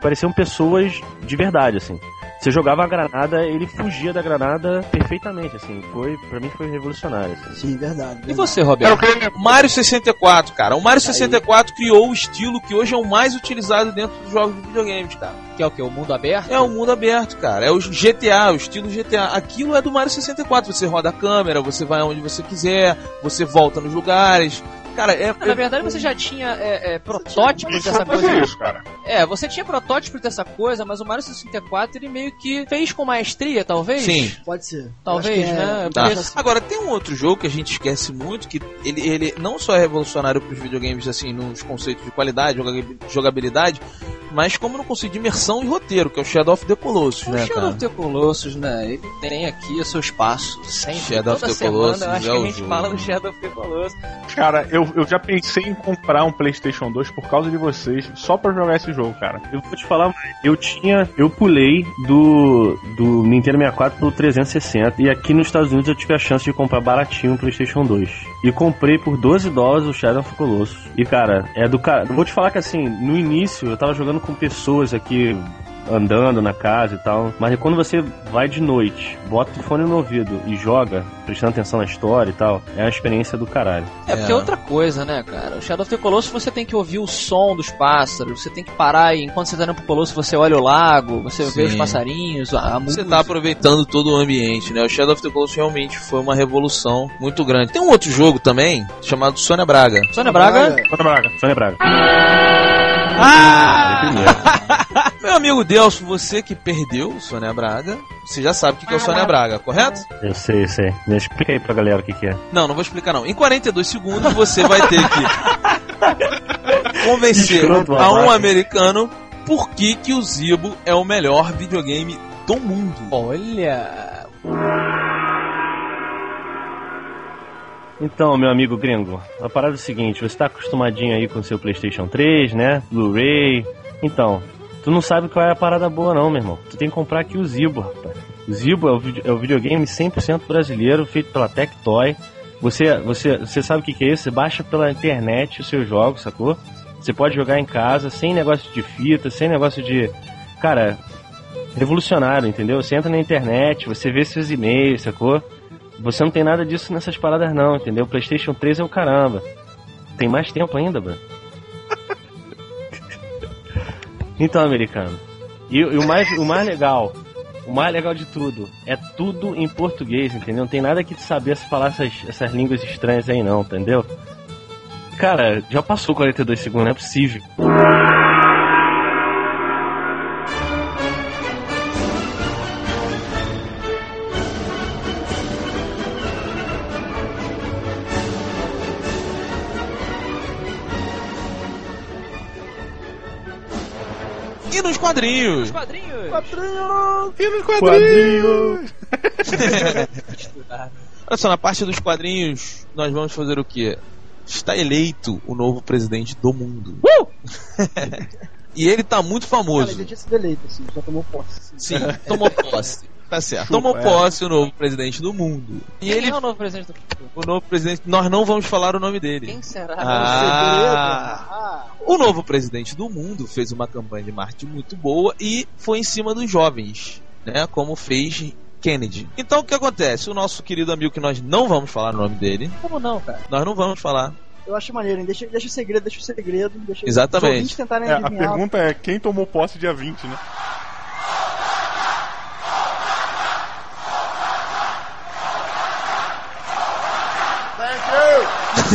pareciam pessoas de verdade, assim. Você jogava a granada, ele fugia da granada perfeitamente, assim. Foi, pra mim foi revolucionário. assim. Sim, verdade. E verdade. você, Era o Roberto? que Mario 64, cara. O Mario 64 criou o estilo que hoje é o mais utilizado dentro dos jogos de videogames, cara. Que é o que? O mundo aberto? É o mundo aberto, cara. É o GTA, o estilo GTA. Aquilo é do Mario 64. Você roda a câmera, você vai onde você quiser, você volta nos lugares. Cara, é. Na verdade, você já tinha é, é, protótipos dessa coisa. isso, cara. É, você tinha protótipos dessa coisa, mas o Mario 64 ele meio que fez com maestria, talvez? Sim. Pode ser. Talvez, é- né? Tá. Assim, Agora, tem um outro jogo que a gente esquece muito, que ele, ele não só é revolucionário para os videogames, assim, nos conceitos de qualidade, jogabi- jogabilidade, mas como conceito de imersão e roteiro, que é o Shadow of the Colossus, O né, Shadow cara? of the Colossus, né? Ele tem aqui o seu espaço. Sempre. Shadow of Toda the semana Colossus eu acho é que a o gente jogo. fala do Shadow of the Colossus. Cara, eu, eu já pensei em comprar um PlayStation 2 por causa de vocês, só pra jogar esse jogo, cara. Eu vou te falar, eu tinha. Eu pulei do, do Nintendo 64 pro 360 e aqui nos Estados Unidos eu tive a chance de comprar baratinho o PlayStation 2. E comprei por 12 dólares o Shadow of the Colossus. E cara, é do cara. Eu vou te falar que assim, no início eu tava jogando com pessoas aqui andando na casa e tal, mas quando você vai de noite, bota o fone no ouvido e joga, prestando atenção na história e tal, é uma experiência do caralho. É, porque É. é outra coisa, né, cara? O Shadow of the Colossus você tem que ouvir o som dos pássaros, você tem que parar e enquanto você tá indo pro Colossus você olha o lago, você vê Sim. os passarinhos, a, a Você música. tá aproveitando todo o ambiente, né? O Shadow of the Colossus realmente foi uma revolução muito grande. Tem um outro jogo também, chamado Sônia Braga. Sônia Braga. Bota Braga. Sônia Braga. Ah! Primeiro. Meu Meu amigo Delso, você que perdeu o Sônia Braga, você já sabe o que que é o Sônia Braga, correto? Eu sei, eu sei. Me explica aí pra galera o que, que é. Não, não vou explicar não. Em 42 segundos você vai ter que convencer Escroto, a um americano por que, que o Zibo é o melhor videogame do mundo. Olha. Então, meu amigo gringo, a parada é o seguinte, você tá acostumadinho aí com seu Playstation 3, né? Blu-ray. Então, tu não sabe qual é a parada boa não, meu irmão. Tu tem que comprar aqui o Zibo, rapaz. O Zibo é o, é o videogame 100% brasileiro, feito pela Tectoy. Você, você, você sabe o que, que é isso? Você baixa pela internet os seus jogos, sacou? Você pode jogar em casa, sem negócio de fita, sem negócio de... Cara, revolucionário, entendeu? Você entra na internet, você vê seus e-mails, sacou? Você não tem nada disso nessas paradas não, entendeu? PlayStation 3 é o caramba. Tem mais tempo ainda, bro. então, americano. E, e o, mais, o mais legal, o mais legal de tudo, é tudo em português, entendeu? Não tem nada que te saber se falar essas, essas línguas estranhas aí não, entendeu? Cara, já passou 42 segundos, não é possível. Nos quadrinhos? Quadrinhos. E nos quadrinhos! Olha só, na parte dos quadrinhos, nós vamos fazer o quê? Está eleito o novo presidente do mundo. e ele tá muito Cara, famoso. ele já tinha sido eleito, assim, já tomou posse. Assim. Sim, tomou posse. Tá certo. Chupa, tomou é. posse o novo presidente do mundo. E Quem ele, é o novo presidente do futuro? o novo presidente, nós não vamos falar o nome dele. Quem será? Ah. Ah, O novo presidente do mundo fez uma campanha de marketing muito boa e foi em cima dos jovens, né? Como fez Kennedy. Então o que acontece? O nosso querido amigo que nós não vamos falar o nome dele, Como não, cara? nós não vamos falar. eu acho maneiro, hein? Deixa, deixa o segredo, deixa o segredo. Deixa Exatamente. Os tentarem É, a pergunta é quem tomou posse dia 20, né?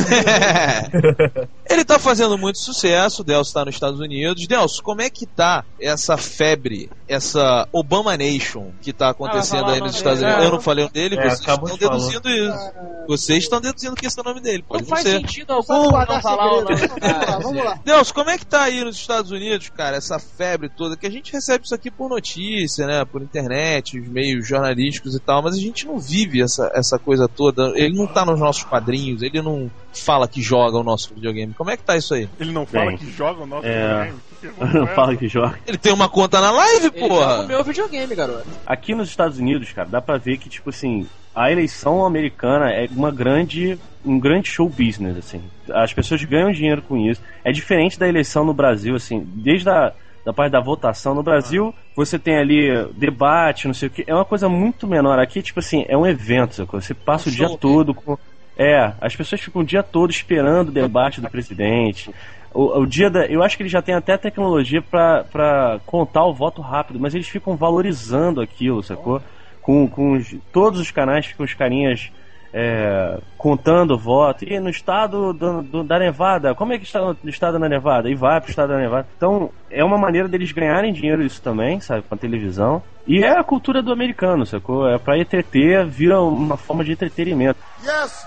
Ele tá fazendo muito sucesso, o Delcio tá nos Estados Unidos. Delcio, como é que tá essa febre, essa Obama Nation que tá acontecendo Ah, vai falar aí nos Estados dele. Unidos? É. Eu não falei o dele, É, vocês estão de falar. deduzindo isso. Vocês estão deduzindo que esse é o nome dele, pode Não não faz ser. sentido algum não falar o nome do Vamos lá, cara. vamos lá. Deus, como é que tá aí nos Estados Unidos, cara, essa febre toda? Que a gente recebe isso aqui por notícia, né? Por internet, os meios jornalísticos e tal, mas a gente não vive essa, essa coisa toda. Ele não tá nos nossos quadrinhos, ele não fala que joga o nosso videogame. Como é que tá isso aí? Ele não fala Bem, que joga o nosso é. videogame? É essa? Fala que joga. Ele tem uma conta na live, Ele joga o porra! meu videogame, garoto. Aqui nos Estados Unidos, cara, dá pra ver que, tipo assim, a eleição americana é uma grande, um grande show business, assim. As pessoas ganham dinheiro com isso. É diferente da eleição no Brasil, assim, desde a da parte da votação. No Brasil, você tem ali debate, não sei o que. É uma coisa muito menor. Aqui, tipo assim, é um evento? Você passa Um o dia todo com. É, as pessoas ficam o dia todo esperando o debate do presidente. O, o dia da. Eu acho que eles já têm até tecnologia pra contar o voto rápido, mas eles ficam valorizando aquilo, sacou? Com, com os- todos os canais ficam os carinhas é, contando o voto. E no estado do- do- da Nevada, como é que está no estado da Nevada? E vai pro estado da Nevada. Então, é uma maneira deles ganharem dinheiro isso também, sabe? Com a televisão. E é a cultura do americano, sacou? É pra entreter, vira uma forma de entretenimento. Yes.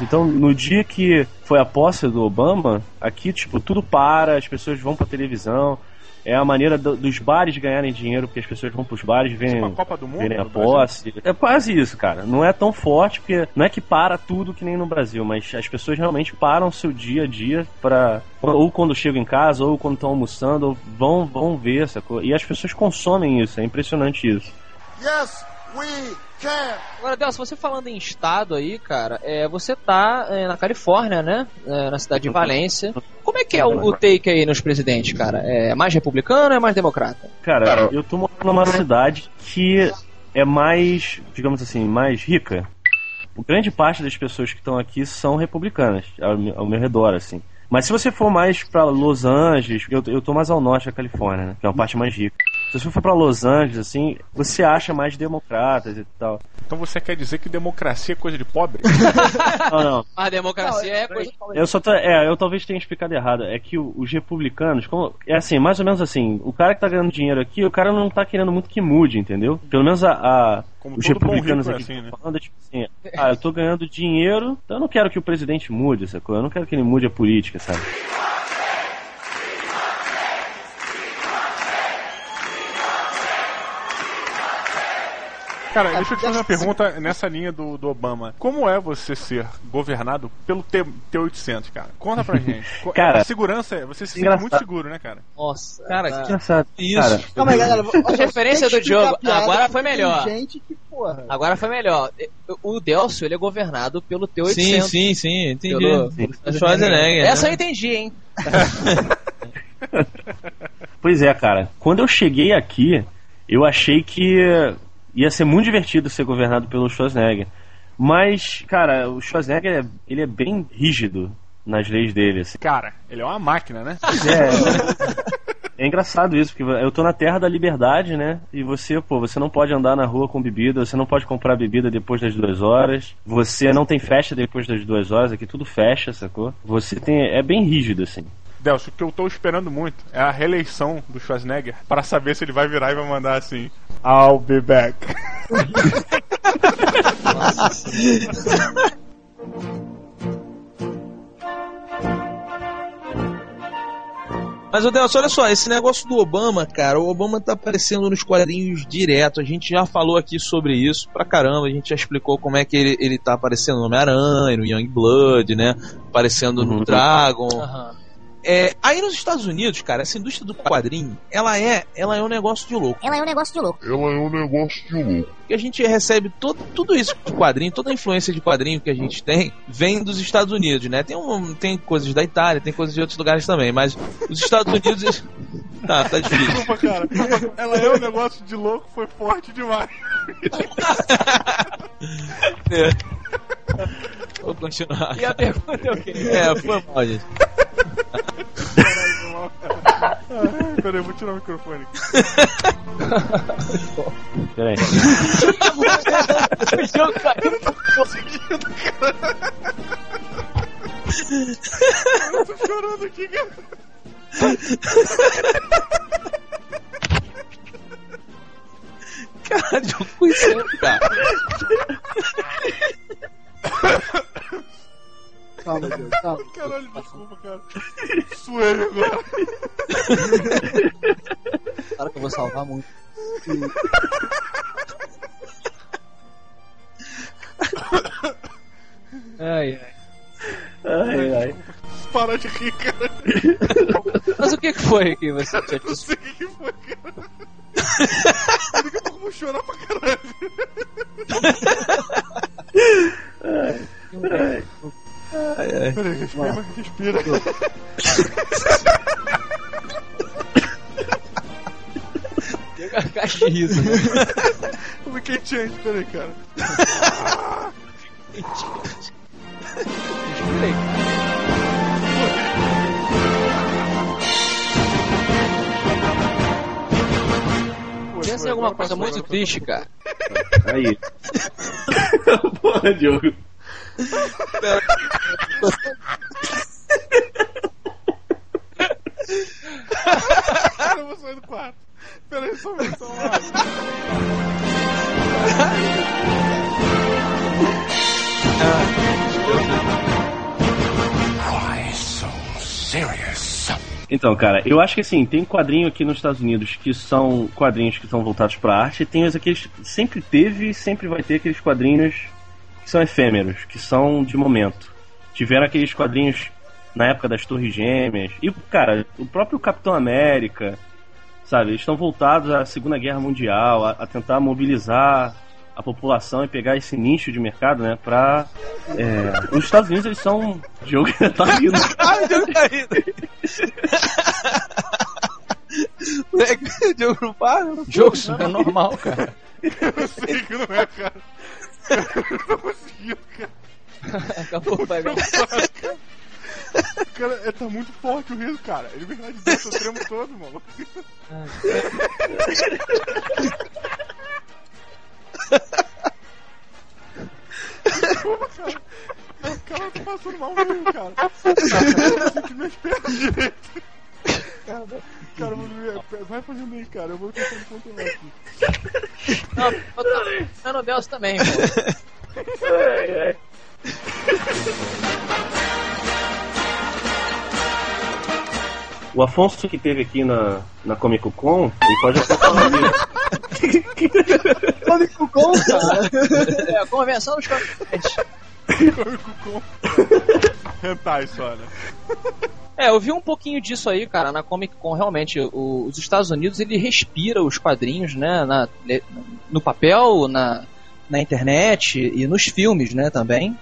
Então, no dia que foi a posse do Obama, aqui, tipo, tudo para, as pessoas vão pra televisão. É a maneira do- dos bares ganharem dinheiro, porque as pessoas vão pros bares Tipo verem, a Copa do Mundo? verem a posse. É quase isso, cara. Não é tão forte, porque não é que para tudo que nem no Brasil, mas as pessoas realmente param seu dia a dia para ou quando chegam em casa, ou quando estão almoçando, ou vão, vão ver, sacou? E as pessoas consomem isso, é impressionante isso. Yes, we Agora, Delcio, você falando em estado aí, cara, é, você tá é, na Califórnia, né? É, na cidade de Valência. Como é que é o, o take aí nos presidentes, cara? É mais republicano ou é mais democrata? Cara, eu tô morando numa cidade que é mais, digamos assim, mais rica. Grande parte das pessoas que estão aqui são republicanas, ao, meu- ao meu redor, assim. Mas se você for mais pra Los Angeles, eu, eu tô mais ao norte da Califórnia, né? Que é uma parte mais rica. Se você for pra Los Angeles, assim, você acha mais democratas e tal. Então você quer dizer que democracia é coisa de pobre? Não, não. A democracia é coisa. Eu só tô, é, eu talvez tenha explicado errado. É que o- os republicanos, como, é assim, mais ou menos assim, o cara que tá ganhando dinheiro aqui, o cara não tá querendo muito que mude, entendeu? Pelo menos a, a- Como os republicanos é aqui assim, que né? falando é tipo assim, ah, eu tô ganhando dinheiro, então eu não quero que o presidente mude essa coisa, eu não quero que ele mude a política, sabe? Cara, deixa eu te fazer uma pergunta nessa linha do, do Obama. Como é você ser governado pelo T- T-800, cara? Conta pra gente. Cara, a segurança, é- você se sente muito seguro, né, cara? Nossa, Cara, cara. Engraçado. Isso. Cara, Calma aí, galera. A referência do Diogo, agora foi melhor. Gente que, porra. Agora foi melhor. O Delcio, ele é governado pelo T-800. Sim, sim, sim, entendi. Pelo- É Schwarzenegger. Essa eu né? entendi, hein? Pois é, cara. Quando eu cheguei aqui, eu achei que ia ser muito divertido ser governado pelo Schwarzenegger. Mas, cara, o Schwarzenegger, é- ele é bem rígido nas leis dele, assim. Cara, ele é uma máquina, né? É, é engraçado isso, porque eu tô na terra da liberdade, né? E você, pô, você não pode andar na rua com bebida, você não pode comprar bebida depois das duas horas, você não tem festa depois das duas horas, aqui tudo fecha, sacou? Você tem. É bem rígido, assim. Delcio, o que eu tô esperando muito é a reeleição do Schwarzenegger para saber se ele vai virar e vai mandar assim: I'll be back. Mas, o Delcio, olha só, esse negócio do Obama, cara, o Obama tá aparecendo nos quadrinhos direto. A gente já falou aqui sobre isso pra caramba. A gente já explicou como é que ele, ele tá aparecendo no Homem-Aranha, no Young Blood, né? Aparecendo no Uhum. Dragon. Aham. É, aí nos Estados Unidos, cara, essa indústria do quadrinho, ela é, ela é um negócio de louco. Ela é um negócio de louco. Porque a gente recebe todo, tudo isso de quadrinho, toda a influência de quadrinho que a gente tem, vem dos Estados Unidos, né? Tem, um, tem coisas da Itália, tem coisas de outros lugares também, mas os Estados Unidos. Tá, tá difícil. Desculpa, cara. Ela é um negócio de louco, foi forte demais. Vou continuar. E a pergunta é o quê? É, foi mal, gente. Ai, Peraí, eu vou tirar o microfone. Peraí. O jogo caiu. Eu tô chorando aqui, cara. Caralho, eu fui sempre, cara. Calma, Deus, calma. Caralho, desculpa, cara. Suei agora. Claro que eu vou salvar muito. Ai, ai. Ai, ai. Para de rir, cara. Mas o que que foi que você tinha Eu não sei o que foi, cara. Daqui a pouco eu vou chorar pra caralho. Peraí, respira, respira. a caixa de riso, né? Eu fiquei change, peraí, cara. Pensa em alguma coisa muito triste, cara. Aí. Porra, Diogo. Cara, eu vou sair do quarto. Peraí, só um minuto, só minuto. Então, cara, eu acho que assim, tem quadrinho aqui nos Estados Unidos que são quadrinhos que são voltados pra arte, e tem os aqueles. Sempre teve e sempre vai ter aqueles quadrinhos que são efêmeros, que são de momento. Tiveram aqueles quadrinhos na época das Torres Gêmeas, e, cara, o próprio Capitão América, sabe, eles estão voltados à Segunda Guerra Mundial, a, a tentar mobilizar a população e pegar esse nicho de mercado, né, pra. É, os Estados Unidos eles são. Diogo tá rindo. Ai, Diogo tá rindo. O Diogo não para. Jogo isso é normal, cara. Eu sei que não é, cara. Eu não tô conseguindo, cara. Acabou, vai, vai. Cara, é, tá muito forte o riso, cara. Ele verdade deu o tremo todo, mano. Desculpa, cara. O cara tá passando mal mesmo, cara. Eu senti minhas pernas direito. Cara, vai fazendo aí, cara. Eu vou tentando controlar aqui. Não, eu tô no Deus também, pô. O Afonso que teve aqui na, na Comic Con, ele pode até falar disso. Comic Con, cara. É, a convenção dos comerciantes. Hentai só, né? É, eu vi um pouquinho disso aí, cara, na Comic Con. Realmente, o- os Estados Unidos, ele respira os quadrinhos, né, na- no papel, na, na internet e nos filmes, né, também.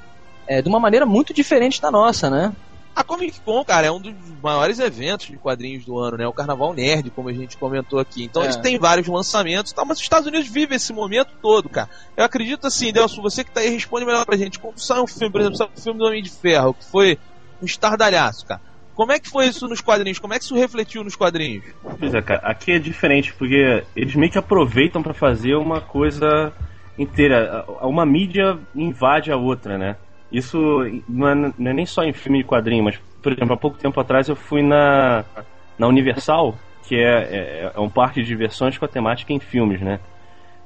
É, de uma maneira muito diferente da nossa, né? A Comic Con, cara, é um dos maiores eventos de quadrinhos do ano, né? O Carnaval Nerd, como a gente comentou aqui. Então É. eles têm vários lançamentos e tal, mas os Estados Unidos vivem esse momento todo, cara. Eu acredito assim, Delson, você que tá aí, responde melhor pra gente. Quando sai um filme, por exemplo, sai um filme do Homem de Ferro, que foi um estardalhaço, cara. Como é que foi isso nos quadrinhos? Como é que isso refletiu nos quadrinhos? Pois é, cara, aqui é diferente, porque eles meio que aproveitam pra fazer uma coisa inteira. Uma mídia invade a outra, né? Isso não é, não é nem só em filme e quadrinho, mas, por exemplo, há pouco tempo atrás eu fui na, na Universal, que é, é, é um parque de diversões com a temática em filmes, né?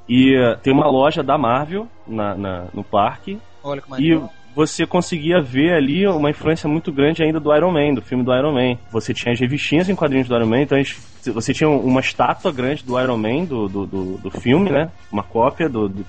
E eh, tem uma loja da Marvel na, na- no parque, Olha como e você conseguia ver ali uma influência muito grande ainda do Iron Man, do filme do Iron Man. Você tinha as revistinhas em quadrinhos do Iron Man, então gente- você tinha uma estátua grande do Iron Man, do, do, do, do filme, né? Uma cópia do, do-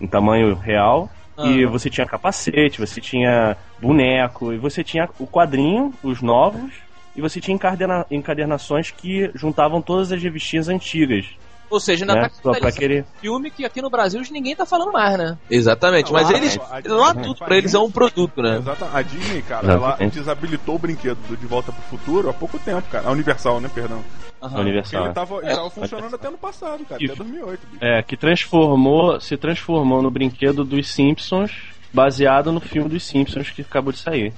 em tamanho real. E Ah. você tinha capacete, você tinha boneco, e você tinha o quadrinho, os novos, e você tinha encadena- encadernações que juntavam todas as revistinhas antigas. Ou seja, ainda né? tá Pra, pra um filme que aqui no Brasil ninguém tá falando mais, né? Exatamente, mas Lá, eles. a- Lá a- tudo pra eles é um produto, né? Exato. A Disney, cara, ela Exatamente. desabilitou o brinquedo do De Volta pro Futuro há pouco tempo, cara. A Universal, né? Perdão. A Porque Universal. ele tava, ele É. tava funcionando até ano passado, cara. E- Até 2008, bicho. É, que transformou, se transformou no brinquedo dos Simpsons, baseado no filme dos Simpsons que acabou de sair.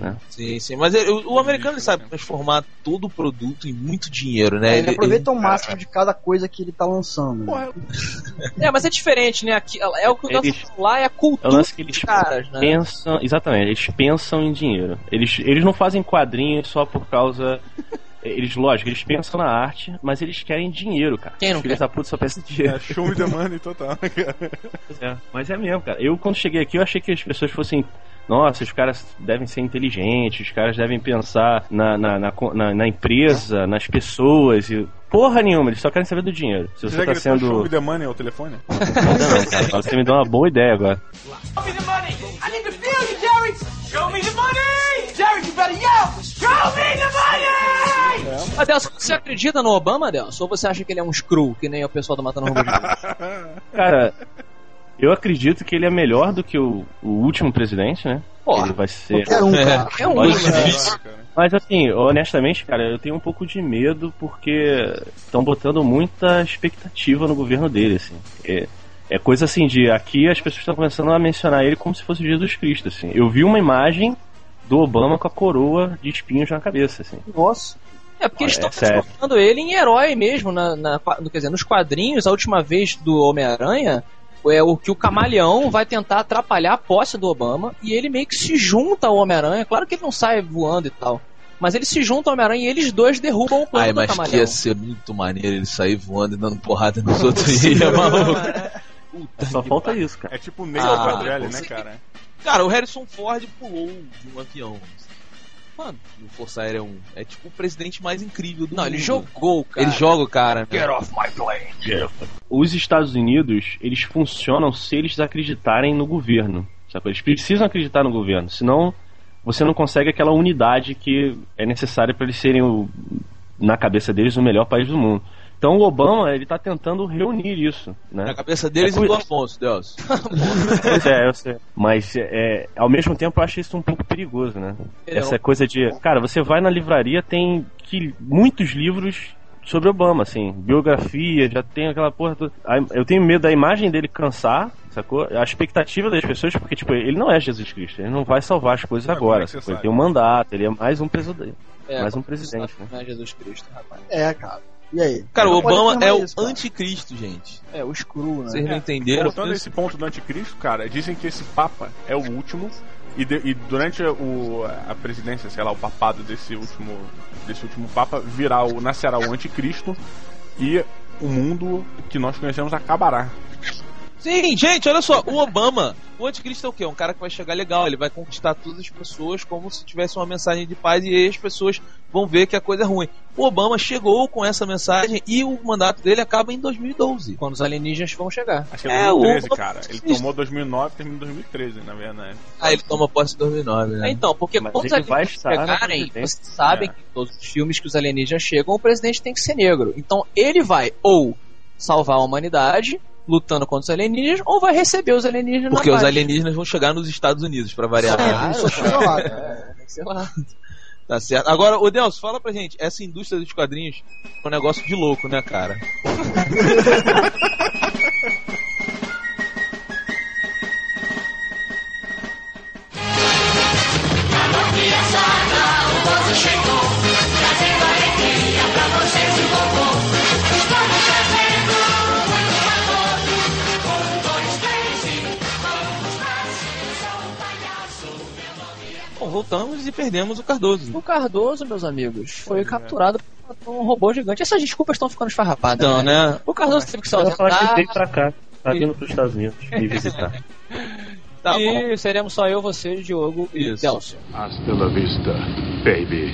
né? Sim, sim. Mas ele- o, o americano ele sabe transformar todo o produto em muito dinheiro, né? É, ele aproveita o máximo de cada coisa que ele tá lançando. Porra, É, mas é diferente, né? Aqui, é o que eu Eles- lá, é a É cultura lance que eles dos caras, né? pensam. Exatamente, eles pensam em dinheiro. Eles, eles não fazem quadrinhos só por causa. Eles, lógico, eles pensam na arte, mas eles querem dinheiro, cara. Quem não Os filhos quer? da puta só em dinheiro. é show me the money total, né, cara? É, mas é mesmo, cara. Eu, quando cheguei aqui, eu achei que as pessoas fossem. Nossa, os caras devem ser inteligentes, os caras devem pensar na, na, na, na- na empresa, nas pessoas e. Porra nenhuma, eles só querem saber do dinheiro. Se Você você tá gritou show sendo. me the money ao telefone? Não, não, cara, você me deu uma boa ideia agora. Show me the money! I need to feel you, Jerry! Show me the money! Jerry, you better yell! Show me the money! Adelson, você acredita no Obama, Adelson? Ou você acha que ele é um screw, que nem o pessoal do Matando Robô? Cara, eu acredito que ele é melhor do que o, o último presidente, né? Porra. Ele vai ser. Qualquer um, cara. É um Mas- né? cara. Mas assim, honestamente, cara, eu tenho um pouco de medo porque estão botando muita expectativa no governo dele, assim. É, é coisa assim de aqui as pessoas estão começando a mencionar ele como se fosse Jesus Cristo, assim. Eu vi uma imagem do Obama com a coroa de espinhos na cabeça, assim. Nossa. É porque eles É estão sério. transformando ele em herói mesmo. Na, na- quer dizer, nos quadrinhos, a última vez do Homem-Aranha, é o que o camaleão vai tentar atrapalhar a posse do Obama e ele meio que se junta ao Homem-Aranha. Claro que ele não sai voando e tal. Mas ele se junta ao Homem-Aranha e eles dois derrubam o plano Ai, do mas que camaleão. ia ser muito maneiro ele sair voando e dando porrada nos outros. Ia, maluco. Puta Só falta isso, cara. É tipo o Neil Ah, Patrelli, né, cara? Cara, o Harrison Ford pulou de um avião. Mano, no Força Aérea 1. É tipo o presidente mais incrível do Não, mundo. ele jogou, cara. Ele joga o cara, né? Os Estados Unidos, eles funcionam se eles acreditarem no governo. Sabe? Eles precisam acreditar no governo, senão você não consegue aquela unidade que é necessária para eles serem, o, na cabeça deles, o melhor país do mundo. Então o Obama, ele tá tentando reunir isso, né? Na cabeça deles É e do Afonso, Deus. Pois é, eu sei. Mas, é, ao mesmo tempo, eu acho isso um pouco perigoso, né? Ele é Essa coisa de... Cara, você vai na livraria, tem que, muitos livros sobre Obama, assim, biografia, já tem aquela porra. toda. Eu tenho medo da imagem dele cansar, sacou? A expectativa das pessoas, porque, tipo, ele não é Jesus Cristo, ele não vai salvar as coisas agora. é sacou? Ele tem um mandato, ele é mais um presidente. É, mais um como presidente, sabe, né? Não é Jesus Cristo, rapaz. É, cara. E aí? Cara, o Obama é o isso, anticristo, gente. É, o screw, né? Vocês não entenderam? Voltando esse ponto do anticristo, cara, dizem que esse Papa é o último e, de- e durante o, a presidência, sei lá, o papado desse último, desse último Papa, virá o, nascerá o anticristo e o mundo que nós conhecemos acabará. Sim, gente, olha só, o Obama, o anticristo é o quê? Um cara que vai chegar legal, ele vai conquistar todas as pessoas como se tivesse uma mensagem de paz e aí as pessoas vão ver que a coisa é ruim. O Obama chegou com essa mensagem e o mandato dele acaba em 2012. Quando os alienígenas vão chegar. Acho que é É, 2013, o- cara. Ele tomou 2009 e terminou em 2013, na verdade. Ah, ele toma posse em 2009, né? É, então, porque Mas quando os alienígenas chegarem, vocês sabem É. que em todos os filmes que os alienígenas chegam, o presidente tem que ser negro. Então ele vai ou salvar a humanidade lutando contra os alienígenas, ou vai receber os alienígenas Porque na os alienígenas vão chegar nos Estados Unidos, pra variar. Ah, Isso é isolado. é, tem que ser lá. Tá certo. Agora, ô Delcio, fala pra gente, essa indústria dos quadrinhos é um negócio de louco, né, cara? voltamos e perdemos o Cardoso. O Cardoso, meus amigos, foi capturado por um robô gigante. Essas desculpas estão ficando esfarrapadas. Então, né? O Cardoso teve que se Eu ia falar que ele ausentar. veio pra cá, tá vindo pros Estados Unidos me visitar. Tá bom. e seremos só eu, você, Diogo e Isso. Delcio. Hasta la vista, baby.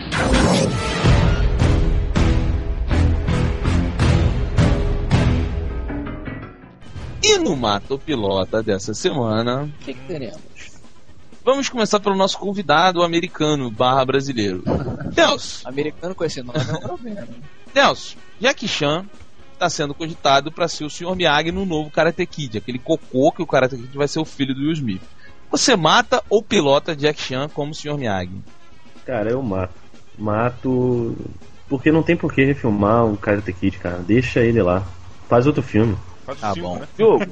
E no Mato Pilota dessa semana, O que, que teremos? Vamos começar pelo nosso convidado americano barra brasileiro. Delcio, Americano com esse nome é um problema. Delcio, Jackie Chan está sendo cogitado para ser o Sr. Miyagi no novo Karate Kid, aquele cocô que o Karate Kid vai ser o filho do Will Smith. Você mata ou pilota Jack Chan como Sr. Miyagi? Cara, eu mato. Mato. Porque não tem por que refilmar um Karate Kid, cara. Deixa ele lá. Faz outro filme. Faz Tá cinco, bom. né? Diogo,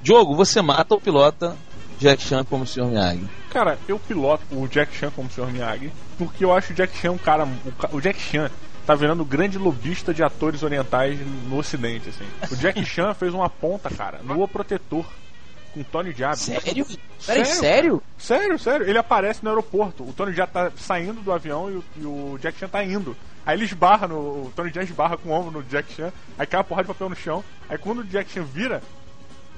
Diogo, você mata ou pilota Jack Chan como Sr. Miyagi? Cara, eu piloto o Jack Chan como Sr. Miyagi, porque eu acho o Jack Chan um cara. O, o Jack Chan tá virando o grande lobista de atores orientais no ocidente, assim. O Jack Chan fez uma ponta, cara, no O Protetor. Com o Tony Jaa. Sério? Peraí, Sério, sério? Sério, sério. Ele aparece no aeroporto. O Tony Jaa tá saindo do avião e o, e o Jack Chan tá indo. Aí ele esbarra no. O Tony Jaa esbarra com o ombro no Jack Chan. Aí cai uma porrada de papel no chão. Aí quando o Jack Chan vira,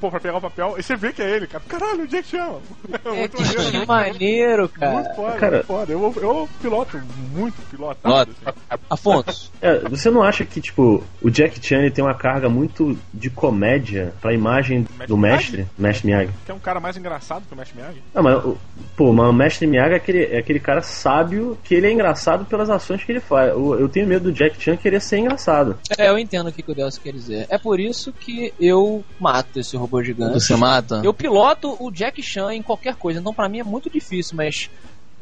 pô, pra pegar o papel, aí você vê que é ele, cara. Caralho, o Jack Chan. É muito maneiro. Que maneiro, Muito cara. foda, Cara- muito foda. Eu, eu piloto muito pilotado. Nota. assim. Afonso, É, você não acha que, tipo, o Jack Chan ele tem uma carga muito de comédia pra imagem do mestre? Mestre Miyagi? Que é um cara mais engraçado que o Mestre Miyagi. Não, mas, o- pô, mas o mestre Miyagi é aquele, é aquele cara sábio que ele é engraçado pelas ações que ele faz. Eu, eu tenho medo do Jack Chan querer ser engraçado. É, eu entendo o que que o Delcio quer dizer. É por isso que eu mato esse robô gigante. você mata? Eu piloto o Jack Chan em qualquer coisa, então pra mim é muito difícil, mas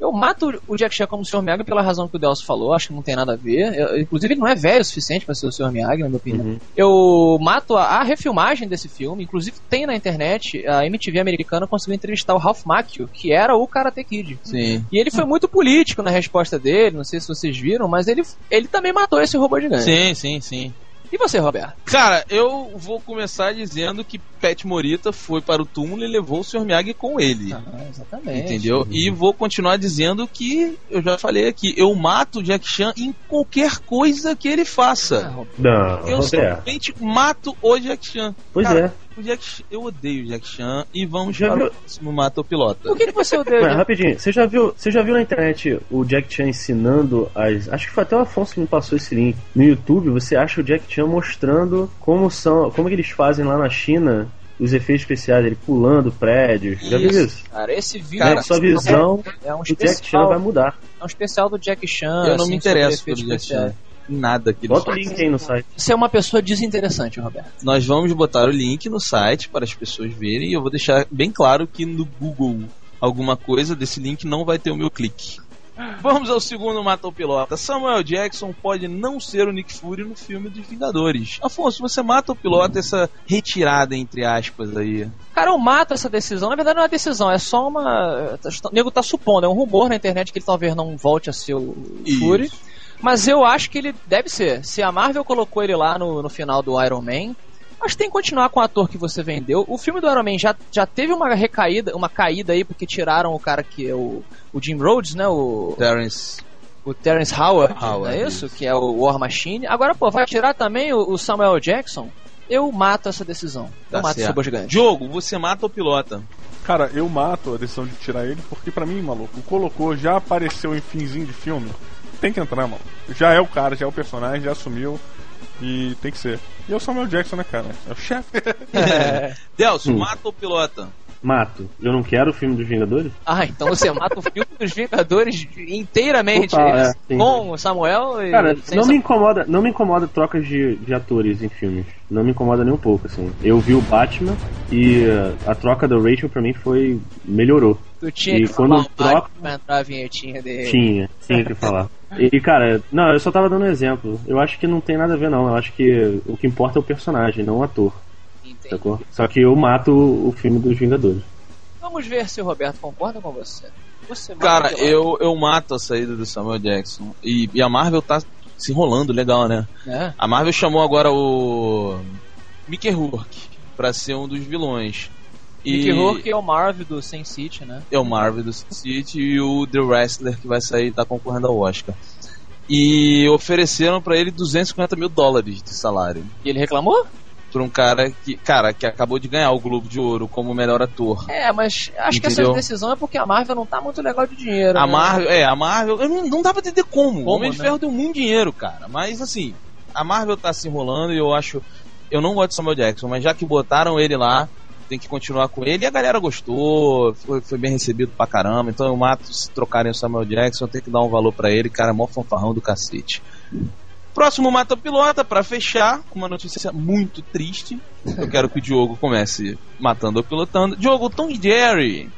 eu mato o Jack Chan como o Sr. Miyagi pela razão que o Delcio falou, acho que não tem nada a ver. Eu- inclusive, ele não é velho o suficiente pra ser o Sr. Miyagi, na minha opinião. Uhum. Eu mato a, a refilmagem desse filme, inclusive tem na internet, a MTV americana conseguiu entrevistar o Ralph Macchio, que era o Karate Kid. Sim. E ele foi muito político na resposta dele, não sei se vocês viram, mas ele, ele também matou esse robô gigante. Sim, sim, sim. E você, Roberto? Cara, eu vou começar dizendo que Pet Morita foi para o túmulo e levou o Sr. Miyagi com ele. Ah, exatamente. Entendeu? E vou continuar dizendo que eu já falei aqui, eu mato o Jack Chan em qualquer coisa que ele Ah, faça. Roberto. Não, Eu Roberto. simplesmente mato o Jack Chan. Pois Cara, é. O Jack eu odeio o Jack Chan e vamos Já para viu- o próximo Mato Pilota. Por que, que você odeia? Mas, rapidinho, você já viu, você já viu na internet o Jack Chan ensinando as. Acho que foi até o Afonso que me passou esse link. No YouTube você acha o Jack Chan mostrando como são. como que eles fazem lá na China os efeitos especiais, ele pulando prédios. Já viu isso? Cara, esse vídeo Cara, Cara, sua visão é um do Jack Chan especial, vai mudar. é um especial do Jack Chan. Eu não assim, me interesso pelo Jack Chan. Nada que ele Bota o faz. link aí no site. Você é uma pessoa desinteressante, Roberto. Nós vamos botar o link no site para as pessoas verem e eu vou deixar bem claro que no Google alguma coisa desse link não vai ter o meu clique. Vamos ao segundo Mata o Pilota. Samuel Jackson pode não ser o Nick Fury no filme dos Vingadores. Afonso, você mata o pilota essa retirada, entre aspas, aí. Cara, eu mato essa decisão. Na verdade, não é uma decisão, é só uma. O nego tá supondo, é um rumor na internet que ele talvez não volte a ser o Isso. Mas eu acho que ele deve ser. Se a Marvel colocou ele lá no, no final do Iron Man, acho que tem que continuar com o ator que você vendeu. O filme do Iron Man já, já teve uma recaída, uma caída aí, porque tiraram o cara que é o, o Jim Rhodes, né? O, Terrence. o Terrence Howard, Howard, não é isso? isso. Que é o War Machine. Agora, pô, vai tirar também o, o Samuel Jackson? Eu mato essa decisão. Tá eu mato certo. esse gigante. Diogo, você mata o pilota. Cara, eu mato a decisão de tirar ele porque pra mim, maluco, o colocou, já apareceu em finzinho de filme. Tem que entrar, mano. Já é o cara, já é o personagem, já assumiu. E tem que ser. E é o Samuel Jackson, né, cara? É o chefe. Delcio, Hum. mata o pilota. Mato. Eu não quero o filme dos Vingadores? Ah, então você mata o filme dos Vingadores inteiramente. Total, é, sim. com o Samuel e. Cara, não me incomoda, não me incomoda trocas de, de atores em filmes. Não me incomoda nem um pouco, assim. Eu vi o Batman e uh, a troca da Rachel pra mim foi. melhorou. Tu tinha e que quando falar troca- pra entrar a vinhetinha dele. Tinha, tinha que falar. E, cara, não, eu só tava dando um exemplo. Eu acho que não tem nada a ver, não. Eu acho que o que importa é o personagem, não o ator. Sacou? Só que eu mato o, filme dos Vingadores. Vamos ver se o Roberto concorda com você. Você Cara, eu, eu mato a saída do Samuel Jackson. E, e a Marvel tá se enrolando legal, né? né? A Marvel chamou agora o Mickey Rourke pra ser um dos vilões. E Mickey Rourke é o Marvel do Sin City, né? é o Marvel do Sin City e o The Wrestler que vai sair tá concorrendo ao Oscar. E ofereceram pra ele 250 mil dólares de salário. E ele reclamou? Por um cara que, cara, que acabou de ganhar o Globo de Ouro como melhor ator. É, mas acho que Entendeu? essa decisão é porque a Marvel não tá muito legal de dinheiro. A né? Marvel, é, a Marvel, eu não, não dá pra entender como. O Como, Homem de né? Ferro deu muito dinheiro, cara. Mas assim, a Marvel tá se enrolando e eu acho. Eu não gosto de Samuel Jackson, mas já que botaram ele lá, tem que continuar com ele. E a galera gostou, foi, foi bem recebido pra caramba. Então eu mato se trocarem o Samuel Jackson, eu tenho que dar um valor pra ele, cara, mó fanfarrão do cacete. Próximo Mata Pilota, pra fechar, uma notícia muito triste. Eu quero que o Diogo comece matando ou pilotando. Diogo, Tom e Jerry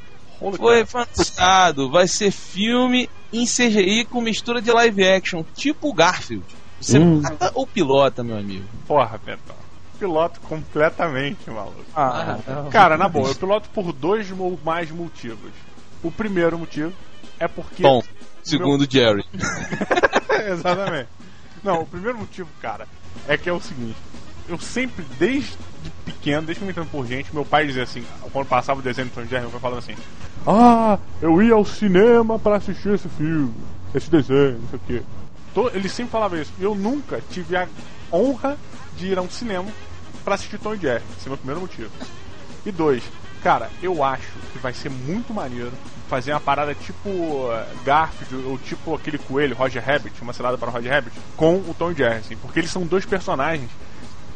foi fantasiado. Vai ser filme em CGI com mistura de live action, tipo Garfield. Você Hum. mata ou pilota, meu amigo? Porra, Betão. Piloto completamente, maluco. Ah. Cara, na boa, eu piloto por dois ou mais motivos. O primeiro motivo é porque. Bom, segundo Jerry. Exatamente. Não, o primeiro motivo, cara, é que é o seguinte. Eu sempre, desde pequeno, desde que me entendo por gente, meu pai dizia assim, quando passava o desenho do Tom Jerry, meu pai falava assim, Ah, eu ia ao cinema pra assistir esse filme, esse desenho, não sei o quê. Ele sempre falava isso. Eu nunca tive a honra de ir a um cinema pra assistir Tom Jerry. Esse é o meu primeiro motivo. E dois, cara, eu acho que vai ser muito maneiro fazer uma parada tipo uh, Garfield ou tipo aquele coelho, Roger Rabbit, uma cilada para o Roger Rabbit, com o Tom e Jerry, assim, porque eles são dois personagens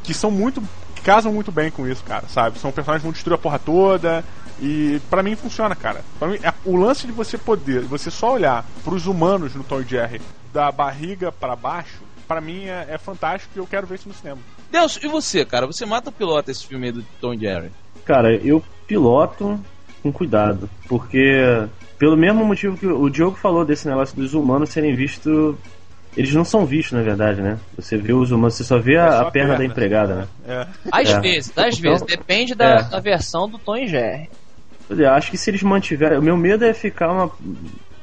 que são muito. que casam muito bem com isso, cara, sabe? São personagens que vão destruir a porra toda. E pra mim funciona, cara. Pra mim, é- o lance de você poder, você só olhar pros humanos no Tom e Jerry da barriga pra baixo, pra mim é, é fantástico e eu quero ver isso no cinema. Deus, e você, cara? Você mata ou pilota esse filme aí do Tom e Jerry? Cara, eu piloto com cuidado, porque pelo mesmo motivo que o Diogo falou desse negócio dos humanos serem vistos, eles não são vistos na verdade, né? Você vê os humanos, você só vê a, É só a perna da empregada, né? É. Às É. vezes, às Então- vezes. Depende da, É. da versão do Tom e Jerry. Pois é, acho que se eles mantiverem. O meu medo é ficar uma.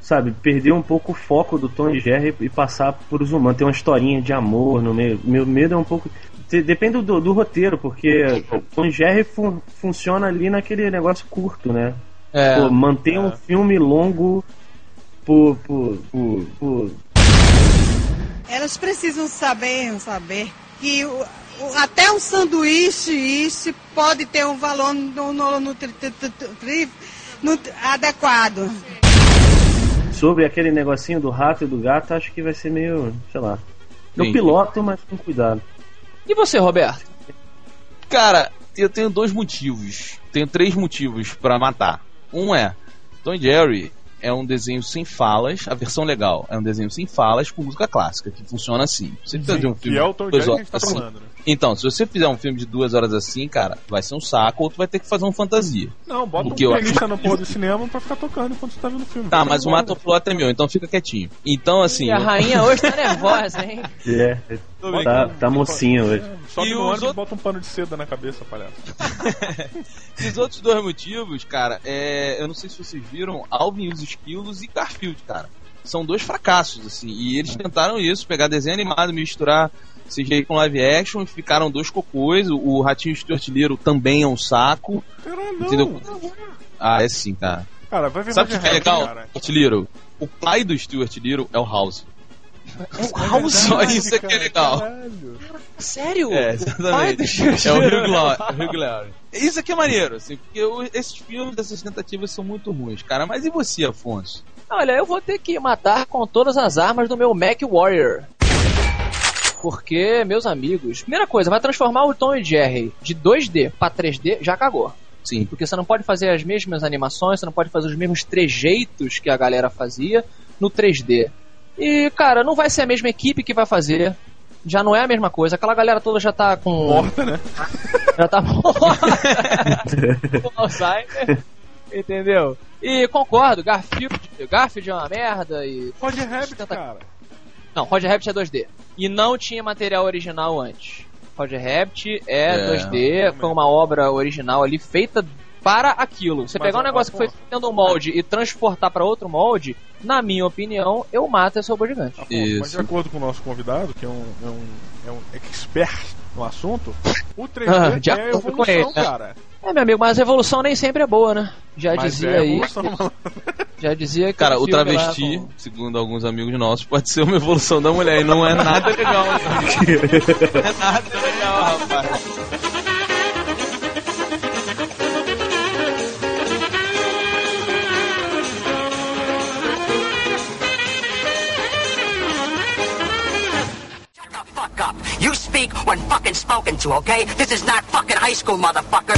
Sabe, perder um pouco o foco do Tom e Jerry e passar por os humanos. Ter uma historinha de amor no meio. Meu medo é um pouco. Depende do, do roteiro, porque e Jerry fun- funciona ali naquele negócio curto, né? É. Pô, manter um filme longo por. por, por, por- Elas precisam saber, saber que o- o- até um sanduíche isso pode ter um valor no, no, nutri- tri- tri- tri- nut- adequado. sobre aquele negocinho do rato e do gato, acho que vai ser meio. sei lá. Eu Sim. piloto, mas com cuidado. E você, Roberto? Cara, eu tenho dois motivos. Tenho três motivos pra matar. Um é Tom e Jerry é um desenho sem falas, a versão legal é um desenho sem falas com música clássica, que funciona assim. Você fazer um filme Que é o Tom de Jerry que a gente tá assim, falando, né? Então, se você fizer um filme de duas horas assim, cara, vai ser um saco, ou tu vai ter que fazer um fantasia. Não, bota Porque um eu acho- no porra do cinema pra ficar tocando enquanto você tá vendo o filme. Tá, mas o embora. Matoplot é meu, então fica quietinho. Então, assim. E a rainha hoje tá nervosa, hein? É, tá, tá mocinho hoje. E no os ônibus e outros- bota um pano de seda na cabeça, palhaço. E os outros dois motivos, cara, é. Eu não sei se vocês viram Alvin e os Esquilos e Garfield, cara. São dois fracassos, assim. E eles tentaram isso, pegar desenho animado, misturar CGI com live action, e ficaram dois cocôs. O, o Ratinho Stuart Little também é um saco. Caralho, não. Entendeu? Ah, é sim, cara. Cara, vai ver Sabe o que é legal? cara. Stuart Little. O pai do Stuart Little é o House. House? Só isso é que é legal. Caralho. Sério? É, exatamente. É o. Hugh o Hugh Laurie. Isso aqui é maneiro, assim, porque o- esses filmes, essas tentativas são muito ruins, cara. Mas e você, Afonso? Olha, eu vou ter que matar com todas as armas do meu Mac Warrior. Porque, meus amigos, primeira coisa, vai transformar o Tom e Jerry de 2D pra 3D, já cagou. Sim. Porque você não pode fazer as mesmas animações, você não pode fazer os mesmos trejeitos que a galera fazia no 3D. E, cara, não vai ser a mesma equipe que vai fazer. Já não é a mesma coisa. Aquela galera toda já tá com. Morta, né? Já tá morta. com Alzheimer. Entendeu? E concordo, Garfield, Garfield é uma merda e. Roger Rabbit, cara. Não, Roger Rabbit é 2D. E não tinha material original antes. Roger Rabbit é, É, 2D, foi uma obra original ali feita para aquilo. Você Mas, pegar um ó, negócio que foi feito um molde e transportar para outro molde, na minha opinião, eu mato esse robô gigante. Afonso, mas de acordo com o nosso convidado, que é um, é um, é um expert no assunto, o 3D Ah, de é acordo com evolução, ele, né? cara. É, meu amigo, mas a evolução nem sempre é boa, né? Já Mas dizia é aí. mano. Já dizia que Cara, o travesti, com- segundo alguns amigos nossos, pode ser uma evolução da mulher e não é nada legal. não é nada legal, rapaz. Speak when fucking spoken to, okay? This is not fucking high school, motherfucker.